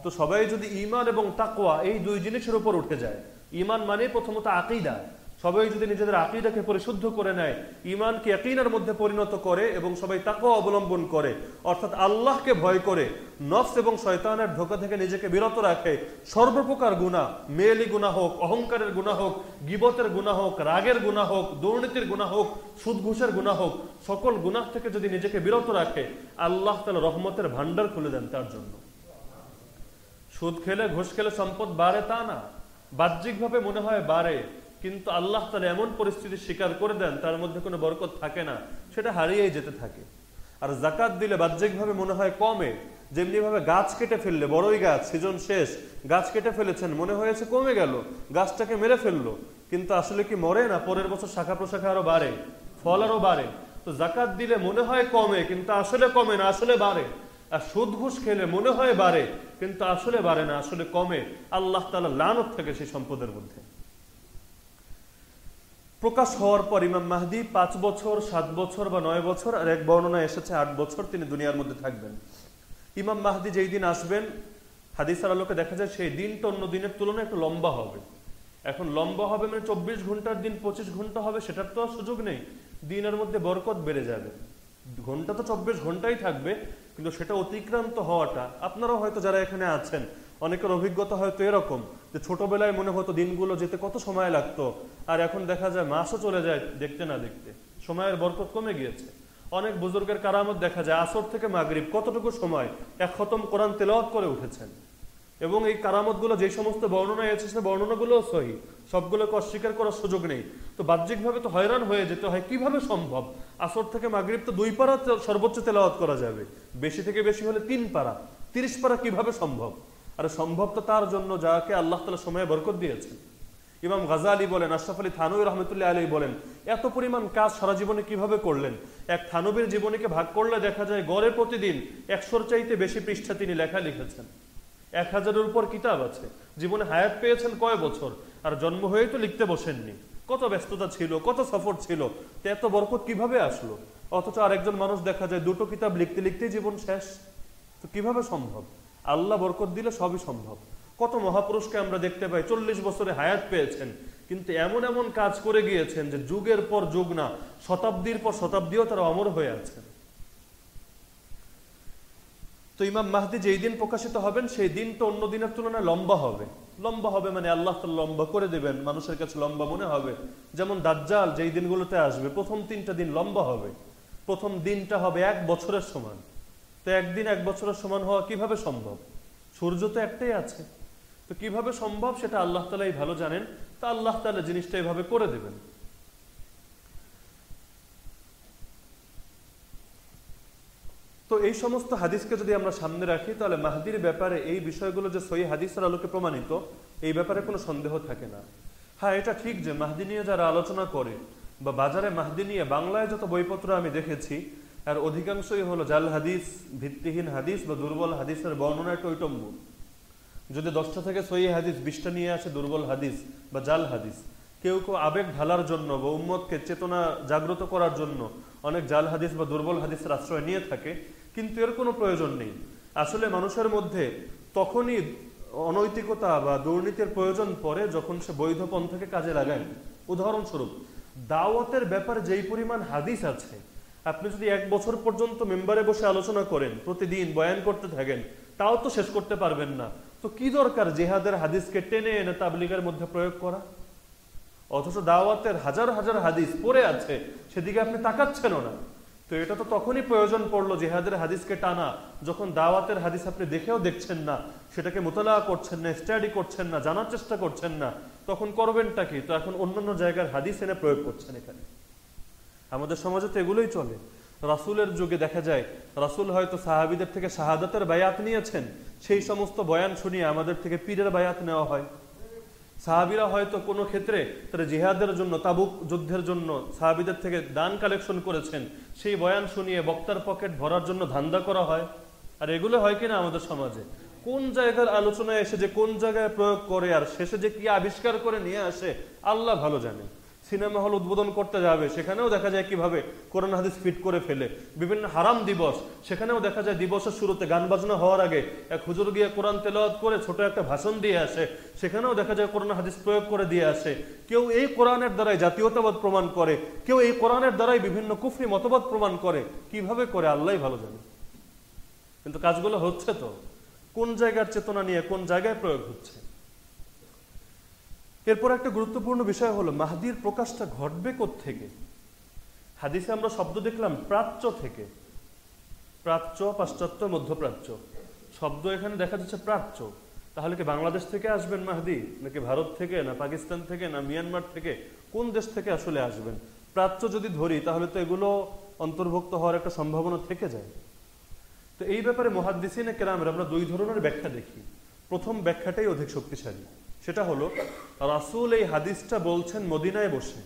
তো সবাই যদি ইমান এবং তাকোয়া এই দুই জিনিসের উপর উঠে যায় ইমান মানে প্রথমত আকীদা। সবাই যদি নিজেদের আকিদাকে পরিশুদ্ধ করে নেয় ইমানকে একইনার মধ্যে পরিণত করে এবং সবাই তাকেও অবলম্বন করে, অর্থাৎ আল্লাহকে ভয় করে, নফস এবং শয়তানের ধোকা থেকে নিজেকে বিরত রাখে, সর্বপ্রকার গুণা মেয়েলি গুণা হোক, অহংকারের গুণা হোক, গিবতের গুণা হোক, রাগের গুণা হোক, দুর্নীতির গুণা হোক সুদ ঘুষের গুণা হোক, সকল গুণাহ থেকে যদি নিজেকে বিরত রাখে, আল্লাহ তালা রহমতের ভান্ডার খুলে দেন তার জন্য। সুদ খেলে ঘুষ খেলে সম্পদ বাড়ে তা না। বাহ্যিকভাবে মনে হয় বাড়ে কিন্তু আল্লাহ তালা এমন পরিস্থিতি স্বীকার করে দেন, তার মধ্যে কোনো বরকত থাকে না, সেটা হারিয়েই যেতে থাকে। আর জাকাত দিলে বাহ্যিকভাবে মনে হয় কমে, যেমনি ভাবে গাছ কেটে ফেললে, বড়ই গাছ, সিজন শেষ, গাছ কেটে ফেলেছেন, মনে হয়েছে কমে গেল, গাছটাকে মেরে ফেলল, কিন্তু আসলে কি মরে না? পরের বছর শাখা প্রশাখা আরও বাড়ে, ফল আরও বাড়ে। তো জাকাত দিলে মনে হয় কমে, কিন্তু আসলে কমে না, আসলে বাড়ে। আর সুদ ঘুষ খেলে মনে হয় বাড়ে, কিন্তু আসলে বাড়ে না, আসলে কমে। আল্লাহ তালা লানত থাকে সেই সম্পদের মধ্যে। প্রকাশ হওয়ার পর ইমাম মাহদি পাঁচ বছর, সাত বছর বা নয় বছর, আর এক বর্ণনা এসেছে আট বছর তিনি দুনিয়ার মধ্যে থাকবেন। ইমাম মাহদি যেই দিন আসবেন, হাদিসার আলোকে দেখা যায় সেই দিনটা অন্য দিনের তুলনায় একটু লম্বা হবে। এখন লম্বা হবে মানে চব্বিশ ঘণ্টার দিন পঁচিশ ঘণ্টা হবে, সেটার তো সুযোগ নেই। দিনের মধ্যে বরকত বেড়ে যাবে। ঘণ্টা তো চব্বিশ ঘন্টাই থাকবে, কিন্তু সেটা অতিক্রান্ত হওয়াটা, আপনারাও হয়তো যারা এখানে আছেন অনেকের অভিজ্ঞতা হয়তো এরকম, যে ছোটবেলায় মনে হতো দিনগুলো যেতে কত সময় লাগতো, আর এখন দেখা যায় মাসও চলে যায় দেখতে না দেখতে, সময়ের বরকত কমে গিয়েছে। অনেক বুজুর্গের কারামত দেখা যায় আসর থেকে মাগরিব, কতটুকু সময়? এক খতম কোরআন তেলাওয়াত করে উঠেছেন। এবং এই কারামতগুলো যে সমস্ত বর্ণনায় এসেছে সে বর্ণনাগুলোও সহি, সবগুলোকে অস্বীকার করার সুযোগ নেই। তো বাহ্যিকভাবে তো হয়রান হয়ে যেতে হয়, কীভাবে সম্ভব? আসর থেকে মাগরিব তো দুই পারা সর্বোচ্চ তেলাওয়াত করা যাবে, বেশি থেকে বেশি হলে তিন পারা, তিরিশ পারা কীভাবে সম্ভব? আর সম্ভব তো তার জন্য যাকে আল্লাহ তালা সময়ে বরকত দিয়েছেন। ইমাম গাজালি বলেন, আশরাফ আলী থানবী রহমতুল্লাহ আলী বলেন, এত পরিমাণ কাজ সারা জীবনে কীভাবে করলেন? এক থানবীর জীবনীকে ভাগ করলে দেখা যায় গড়ে প্রতিদিন একশোর চাইতে বেশি পৃষ্ঠা তিনি লেখা লিখেছেন। এক হাজারের উপর কিতাব আছে। জীবনে হায়াত পেয়েছেন কয় বছর? আর জন্ম হয়েই তো লিখতে বসেননি। কত ব্যস্ততা ছিল, কত সফর ছিল, তো এত বরকত কীভাবে আসলো? অথচ আরেকজন মানুষ দেখা যায় দুটো কিতাব লিখতে লিখতেই জীবন শেষ। তো কীভাবে সম্ভব? আল্লাহ বরকত দিলে সবই সম্ভব। কত মহাপুরুষকে আমরা দেখতে পাই, চল্লিশ বছরে হায়াত পেয়েছেন, কিন্তু এমন এমন কাজ করে গিয়েছেন যে যুগের পর যুগ না, শতাব্দীর পর শতাব্দীও তারা অমর হয়ে আছেন। তো ইমাম মাহদি যেই দিন প্রকাশিত হবেন, সেই দিনটা অন্য দিনের তুলনায় লম্বা হবে। লম্বা হবে মানে আল্লাহ তালা লম্বা করে দেবেন, মানুষের কাছে লম্বা মনে হবে। যেমন দাজ্জাল যেই দিনগুলোতে আসবে, প্রথম তিনটা দিন লম্বা হবে। প্রথম দিনটা হবে এক বছরের সমান। তো একদিন এক বছরের সমান হওয়া কীভাবে সম্ভব? সূর্য তো একটাই আছে। তো কীভাবে সম্ভব সেটা আল্লাহ তালাই ভালো জানেন। তা আল্লাহ তালা জিনিসটা এভাবে করে দেবেন। তো এই সমস্ত হাদিসকে যদি আমরা সামনে রাখি, তাহলে মাহদির ব্যাপারে এই বিষয়গুলো যে সই হাদিসের আলোকে প্রমাণিত, এই ব্যাপারে কোনো সন্দেহ থাকে না। হ্যাঁ এটা ঠিক যে মাহদি নিয়ে যারা আলোচনা করে, বা বাজারে মাহদি নিয়ে বাংলায় যত বইপত্র আমি দেখেছি আর অধিকাংশই হলো জাল হাদিস, ভিত্তিহীন হাদিস বা দুর্বল হাদিসের বর্ণনায় টৈটম্য। যদি দশটা থেকে সই হাদিস, বিশটা নিয়ে আসে দুর্বল হাদিস বা জাল হাদিস, কেউ কেউ আবেগ ঢালার জন্য বা উম্মতকে চেতনা জাগ্রত করার জন্য অনেক জাল হাদিস বা দুর্বল হাদিসের আশ্রয় নিয়ে থাকে, কিন্তু এর কোনো প্রয়োজন নেই। আসলে মানুষের মধ্যে তখনই অনৈতিকতা বা দুর্নীতির প্রয়োজন পড়ে যখন সে বৈধ পন্থাকে কাজে লাগায়। উদাহরণস্বরূপ, দাওয়াতের ব্যাপারে যেই পরিমাণ হাদিস আছে আপনি যদি এক বছর পর্যন্ত মেম্বারে বসে আলোচনা করেন, প্রতিদিন বয়ান করতে থাকেন, তাও তো শেষ করতে পারবেন না। তো কি দরকার জেহাদের হাদিসকে টেনে এনে তাবলিগের মধ্যে প্রয়োগ করা? অথচ দাওয়াতের হাজার হাজার হাদিস পড়ে আছে, সেদিকে আপনি তাকাচ্ছেন না। তো এটা তো তখনই প্রয়োজন পড়ল জেহাদের হাদিসকে টানা, যখন দাওয়াতের হাদিস আপনি দেখেও দেখছেন না, সেটাকে মোতালা করছেন না, স্টাডি করছেন না, জানার চেষ্টা করছেন না, তখন করবেনটা কি? তো এখন অন্যান্য জায়গার হাদিস এনে প্রয়োগ করছেন এখানে। আমাদের সমাজে তো এগুলোই চলে। রাসুলের যুগে দেখা যায়, রাসুল হয়তো সাহাবিদের থেকে শাহাদাতের বায়াত নিয়েছেন, সেই সমস্ত বয়ান শুনিয়ে আমাদের থেকে পীরের বায়াত নেওয়া হয়। সাহাবিরা হয়তো কোনো ক্ষেত্রে তারা জিহাদের জন্য, তাবুক যুদ্ধের জন্য সাহাবিদের থেকে দান কালেকশন করেছেন, সেই বয়ান শুনিয়ে বক্তার পকেট ভরার জন্য ধান্দা করা হয়। আর এগুলো হয় কিনা আমাদের সমাজে? কোন জায়গার আলোচনায় এসে যে কোন জায়গায় প্রয়োগ করে আর শেষে যে কি আবিষ্কার করে নিয়ে আসে, আল্লাহ ভালো জানে। সিনেমা হল উদ্বোধন করতে যাবে, সেখানেও দেখা যায় কীভাবে কোরআন হাদিস ফিট করে ফেলে। বিভিন্ন হারাম দিবস, সেখানেও দেখা যায় দিবসের শুরুতে গান বাজনা হওয়ার আগে এক হুজুর গিয়ে কোরআন তেলাওয়াত করে ছোট একটা ভাষণ দিয়ে আসে, সেখানেও দেখা যায় কোরআন হাদিস প্রয়োগ করে দিয়ে আসে। কেউ এই কোরআনের দ্বারাই জাতীয়তাবাদ প্রমাণ করে, কেউ এই কোরআনের দ্বারাই বিভিন্ন কুফরি মতবাদ প্রমাণ করে। কীভাবে করে? আল্লাহ ভালো জানে। কিন্তু কাজগুলো হচ্ছে তো। কোন জায়গার চেতনা নিয়ে কোন জায়গায় প্রয়োগ হচ্ছে? এরপর একটা গুরুত্বপূর্ণ বিষয় হলো, মাহাদির প্রকাশটা ঘটবে থেকে হাদিসে আমরা শব্দ দেখলাম প্রাচ্য থেকে। প্রাচ্য, পাশ্চাত্য, মধ্যপ্রাচ্য। শব্দ এখানে দেখা যাচ্ছে প্রাচ্য। তাহলে কি বাংলাদেশ থেকে আসবেন মাহাদি? নাকি ভারত থেকে, না পাকিস্তান থেকে, না মিয়ানমার থেকে? কোন দেশ থেকে আসলে আসবেন? প্রাচ্য যদি ধরি, তাহলে তো এগুলো অন্তর্ভুক্ত হওয়ার একটা সম্ভাবনা থেকে যায়। তো এই ব্যাপারে মহাদ্দিসিনে কেরামের আমরা দুই ধরনের ব্যাখ্যা দেখি। প্রথম ব্যাখ্যাটাই অধিক শক্তিশালী। সেটা হলো, রাসুল এই হাদিসটা বলছেন মদিনায় বসে।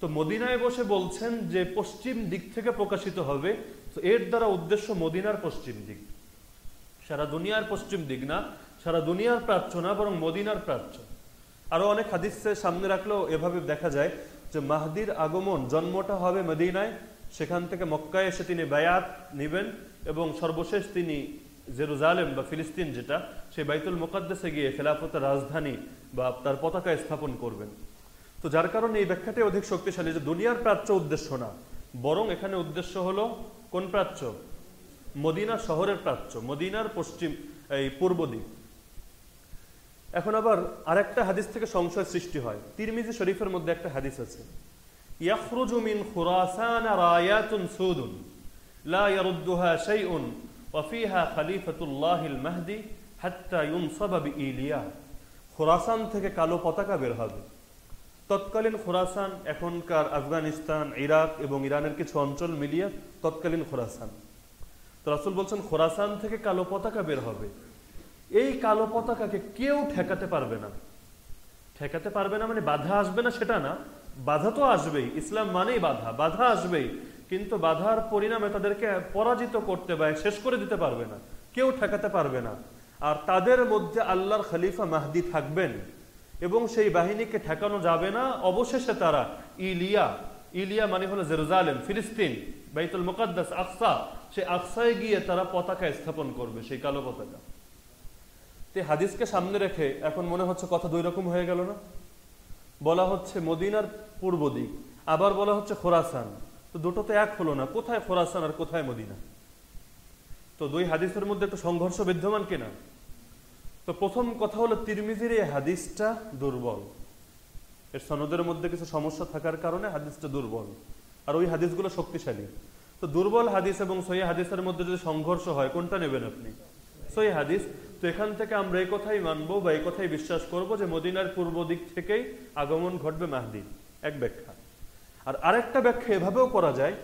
তো মদিনায় বসে বলছেন যে পশ্চিম দিক থেকে প্রকাশিত হবে, তো এর দ্বারা উদ্দেশ্য মদিনার পশ্চিম দিক। সারা দুনিয়ার পশ্চিম দিক না, সারা দুনিয়ার প্রাচ্য না, বরং মদিনার প্রাচ্য। আরও অনেক হাদিসের সামনে রাখলেও এভাবে দেখা যায় যে মাহদির আগমন, জন্মটা হবে মদিনায়, সেখান থেকে মক্কায় এসে তিনি বায়াত নিবেন এবং সর্বশেষ তিনি জেরুজালেম বা ফিলিস্তিন যেটা, সেই বাইতুল মোকাদ্দেসে গিয়ে খেলাফতের রাজধানী বা তার পতাকা স্থাপন করবেন। তো যার কারণে এই ব্যাখ্যাটাই অধিক শক্তিশালী যে দুনিয়ার প্রাচ্য উদ্দেশ্য না, বরং এখানে উদ্দেশ্য হলো কোন প্রাচ্য? মদিনা শহরের প্রাচ্য, মদিনার পশ্চিম, এই পূর্ব দিক। এখন আবার আরেকটা হাদিস থেকে সংশয় সৃষ্টি হয়। তিরমিজি শরীফের মধ্যে একটা হাদিস আছে। ইয়াখরুজু মিন খুরাসান রায়াতুন সুদুন, লা ইয়ারুদ্দুহা শাইউন ওয়া ফিহা খলিফাতুল্লাহিল মাহদি হাত্তা ইউনসাবা বিইলিয়া। খুরাসান থেকে কালো পতাকা বের হবে। তৎকালীন খোরাসান এখনকার আফগানিস্তান, ইরাক এবং ইরানের কিছু অঞ্চল মিলিয়ে তৎকালীন খোরাসান। তো রাসুল বলছেন, খোরাসান থেকে কালো পতাকা বের হবে। এই কালো পতাকাকে কেউ ঠেকাতে পারবে না। ঠেকাতে পারবে না মানে বাধা আসবে না সেটা না। বাধা তো আসবেই। ইসলাম মানেই বাধা। বাধা আসবেই। কিন্তু বাধার পরিণামে তাদেরকে পরাজিত করতে বা শেষ করে দিতে পারবে না, কেউ ঠেকাতে পারবে না। আর তাদের মধ্যে আল্লাহর খলিফা মাহদি থাকবেন এবং সেই বাহিনীকে ঠেকানো যাবে না, অবশেষে তারা ইলিয়া ইলিয়া মানে হলো জেরুজালেম, ফিলিস্তিন, বাইতুল মুকাদ্দাস, আকসা, সেই আকসায় গিয়ে তারা পতাকা স্থাপন করবে, সেই কালো পতাকা। তে হাদিসকে সামনে রেখে এখন মনে হচ্ছে কথা দুই রকম হয়ে গেল না? বলা হচ্ছে মদিনার পূর্ব দিক, আবার বলা হচ্ছে খোরাসান। তো দুটো তো এক হলো না। কোথায় খোরাসান আর কোথায় মদিনা? তো দুই হাদিসের মধ্যে একটু সংঘর্ষ বিদ্যমান কিনা? তো প্রথম কথা হলো, তিরমিজির এই হাদিসটা দুর্বল। এর সনদের মধ্যে কিছু সমস্যা থাকার কারণে হাদিসটা দুর্বল। আর ওই হাদিসগুলো শক্তিশালী। তো দুর্বল হাদিস এবং সহি হাদিসের মধ্যে যদি সংঘর্ষ হয়, কোনটা নেবেন আপনি? সহি হাদিস। তো এখান থেকে আমরা এই কথাই মানবো বা এই কথাই বিশ্বাস করব যে মদিনার পূর্ব দিক থেকেই আগমন ঘটবে মাহদি এক ব্যাখ্যা। আর আরেকটা ব্যাখ্যা এভাবেও করা যায়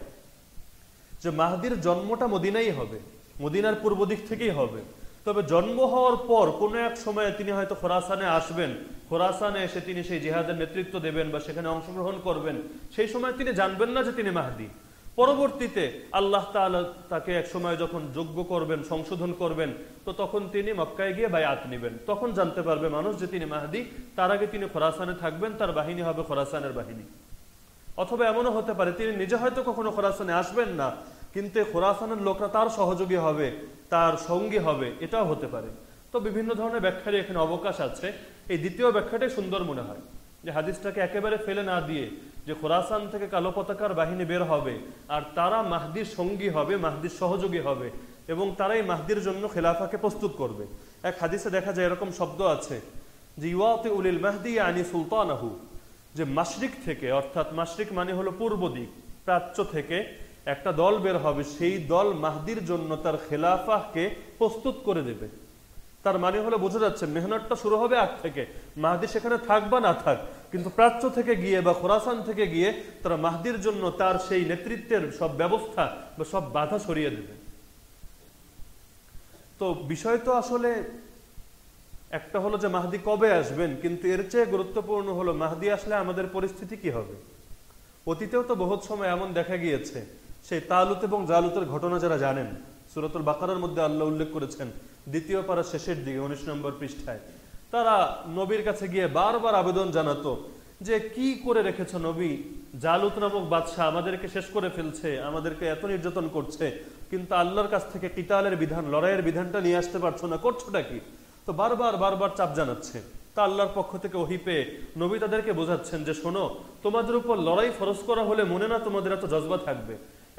যে মাহদির জন্মটা মদিনাই হবে, মদিনার পূর্ব দিক থেকেই হবে। তবে জন্ম হওয়ার পর কোনো এক সময়ে তিনি হয়তো খোরাসানে আসবেন, খোরাসানে এসে তিনি সেই জিহাদের নেতৃত্ব দেবেন বা সেখানে অংশগ্রহণ করবেন। সেই সময় তিনি জানবেন না যে তিনি মাহদি। পরবর্তীতে আল্লাহ তাআলা তাকে এক সময় যখন যোগ্য করবেন, সংশোধন করবেন, তো তখন তিনি মক্কায় গিয়ে বায়াত নেবেন। তখন জানতে পারবে মানুষ যে তিনি মাহদি, তার আগে তিনি খোরাসানে থাকবেন, তার বাহিনী হবে খোরাসানের বাহিনী। অথবা এমনও হতে পারে, তিনি নিজে হয়তো কখনো খোরাসানে আসবেন না, কিন্তু খোরাসানের লোকরা তার সহযোগী হবে, তার সঙ্গী হবে, এটাও হতে পারে। তো বিভিন্ন ধরনের ব্যাখ্যারই এখানে অবকাশ আছে। এই দ্বিতীয় ব্যাখ্যাটাই সুন্দর মনে হয়, যে হাদিসটাকে একেবারে ফেলে না দিয়ে যে খোরাসান থেকে কালো পতাকার বাহিনী বের হবে, আর তারা মাহদির সঙ্গী হবে, মাহদির সহযোগী হবে, এবং তারাই মাহদির জন্য খেলাফাকে প্রস্তুত করবে। এক হাদিসে দেখা যায় এরকম শব্দ আছে, যে ইউতে উলিল মাহদি আনি সুলতানাহু। যে মাসরিক থেকে, অর্থাৎ মাসরিক মানে হলো পূর্ব দিক, প্রাচ্য থেকে একটা দল বের হবে, সেই দল মাহদির জন্য তার খেলাফাকে প্রস্তুত করে দেবে। তার মানে হলো বোঝা যাচ্ছে, মেহনতটা শুরু হবে আগ থেকে। মাহাদি সেখানে থাক বা না থাক, কিন্তু প্রাচ্য থেকে গিয়ে বা খোরাসান থেকে গিয়ে তারা মাহদির জন্য তার সেই নেতৃত্বের সব ব্যবস্থা বা সব বাধা সরিয়ে দেবে। তো বিষয় তো আসলে একটা হলো যে মাহদি কবে আসবেন, কিন্তু এর চেয়ে গুরুত্বপূর্ণ হলো মাহদি আসলে আমাদের পরিস্থিতি কি হবে। অতীতেও তো বহুত সময় এমন দেখা গিয়েছে, সেই তালুত এবং জালুতের ঘটনা যারা জানেন, সুরতুল বাকারার মধ্যে আল্লাহ উল্লেখ করেছেন, দ্বিতীয় পারা শেষের দিকে, উনিশ নম্বর পৃষ্ঠায়। তারা নবীর কাছে গিয়ে বারবার আবেদন জানাতো যে, কি করে রেখেছ নবী? জালুত নামক বাদশাহ আমাদেরকে শেষ করে ফেলছে, আমাদেরকে এত নির্যাতন করছে, কিন্তু আল্লাহর কাছ থেকে কিতালের বিধান, লড়াইয়ের বিধানটা নিয়ে আসতে পারছ না, করছোটা কি? তো বারবার বারবার চাপ জানাচ্ছে। তা আল্লাহর পক্ষ থেকে ওহি পেয়ে নবী তাদেরকে বোঝাচ্ছেন যে, শোনো, তোমাদের উপর লড়াই ফরজ করা হলে মনে না তোমাদের এত জজবা থাকবে।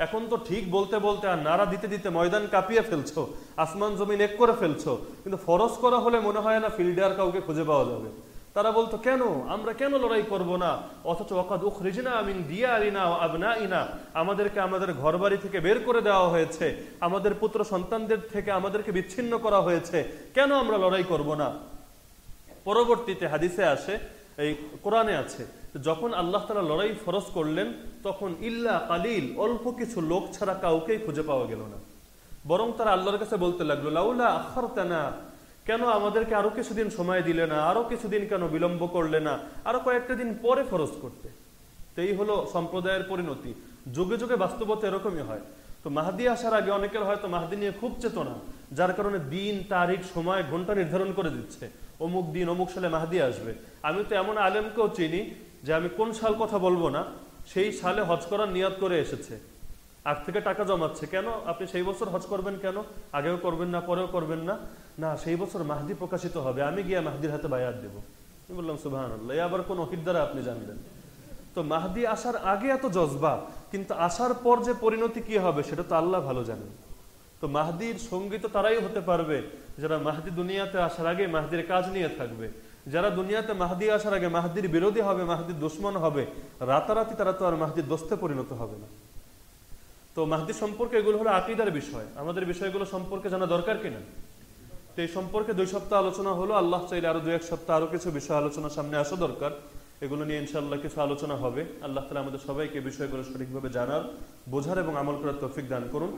এখন তো ঠিক বলতে বলতে আর নাড়া দিতে দিতে ময়দান কাঁপিয়ে ফেলছো, আসমান জমিন এক করে ফেলছো, কিন্তু ফরজ করা হলে মনে হয় না ফিল্ডার কাউকে খুঁজে পাওয়া যাবে। তারা বলতো, কেন? আমরা কেন লড়াই করব না? অথচ ওকাদ উখরিজনা আমিন দিয়া আলিনা আবনা ইনা আমাদেরকে আমাদের ঘরবাড়ি থেকে বের করে দেওয়া হয়েছে। আমাদের পুত্র সন্তানদের থেকে আমাদেরকে বিচ্ছিন্ন করা হয়েছে। কেন আমরা লড়াই করব না? পরবর্তীতে হাদিসে আসে, এই কোরআনে আছে, যখন আল্লাহ তালা লড়াই ফরজ করলেন, তখন ইল্লা কালিল, অল্প কিছু লোক ছাড়া কাউকেই খুঁজে পাওয়া গেল না। বরং তারা আল্লাহর কাছে বলতে লাগল, লাউলা আখারতানা কেন আমাদেরকে আরও কিছুদিন সময় দিলে না? আরও কিছুদিন কেন বিলম্ব করলে না? আরও কয়েকটা দিন পরে ফরজ করতে। তো এই হলো সম্প্রদায়ের পরিণতি। যুগে যুগে বাস্তবতা এরকমই হয়। তো মাহাদি আসার আগে অনেকের হয়তো মাহাদি নিয়ে খুব চেতনা, যার কারণে দিন, তারিখ, সময়, ঘণ্টা নির্ধারণ করে দিচ্ছে। অমুক দিন, অমুক সালে মাহাদি আসবে। আমি তো এমন আলেমকেও চিনি যে আমি কোন সাল কথা বলব না, সেই সালে হজ করার নিয়াদ করে এসেছে। আগ থেকে টাকা জমাচ্ছে। কেন? আপনি সেই বছর হজ করবেন কেন? আগেও করবেন না, পরেও করবেন না। না, সেই বছর মাহদি প্রকাশিত হবে। আমি গিয়ে মাহদির হাতে বায়াত দেব। আমি বললাম সুবাহ আবার কোন অহির দ্বারা আপনি জানবেন? তো মাহদি আসার আগে এত জজবা, কিন্তু আসার পর যে পরিণতি কি হবে, সেটা তো আল্লাহ ভালো জানেন। তো মাহদির সঙ্গী তো তারাই হতে পারবে। যারা মাহদি দুনিয়াতে আসার আগে মাহদির কাজ নিয়ে থাকবে, যারা দুনিয়াতে মাহদি আসার আগে মাহদির বিরোধী হবে, মাহদির দুশ্মন হবে, রাতারাতি তারা তো আর মাহদির দোস্তে পরিণত হবে না। তো মাহদি সম্পর্কে এগুলো হলো আকিদার বিষয়। আমাদের বিষয়গুলো সম্পর্কে জানা দরকার কিনা? তো এই সম্পর্কে দুই সপ্তাহ আলোচনা হলো, আল্লাহ চাইলে আরও দুই এক সপ্তাহ আরও কিছু বিষয় আলোচনা সামনে আসা দরকার। এগুলো নিয়ে ইনশাল্লাহ কিছু আলোচনা হবে। আল্লাহ তালা আমাদের সবাইকে বিষয়গুলো সঠিকভাবে জানার, বোঝার এবং আমল করার তৌফিক দান করুন।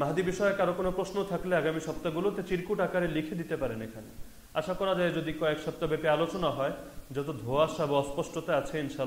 মাহাদি বিষয়ে কারও কোনো প্রশ্ন থাকলে আগামী সপ্তাহগুলোতে চিরকুট আকারে লিখে দিতে পারেন এখানে। আশা করা যায় যদি কয়েক সপ্তাহ ব্যাপী আলোচনা হয়, যত ধোয়াশা বা অস্পষ্টতা আছে ইনশাল্লাহ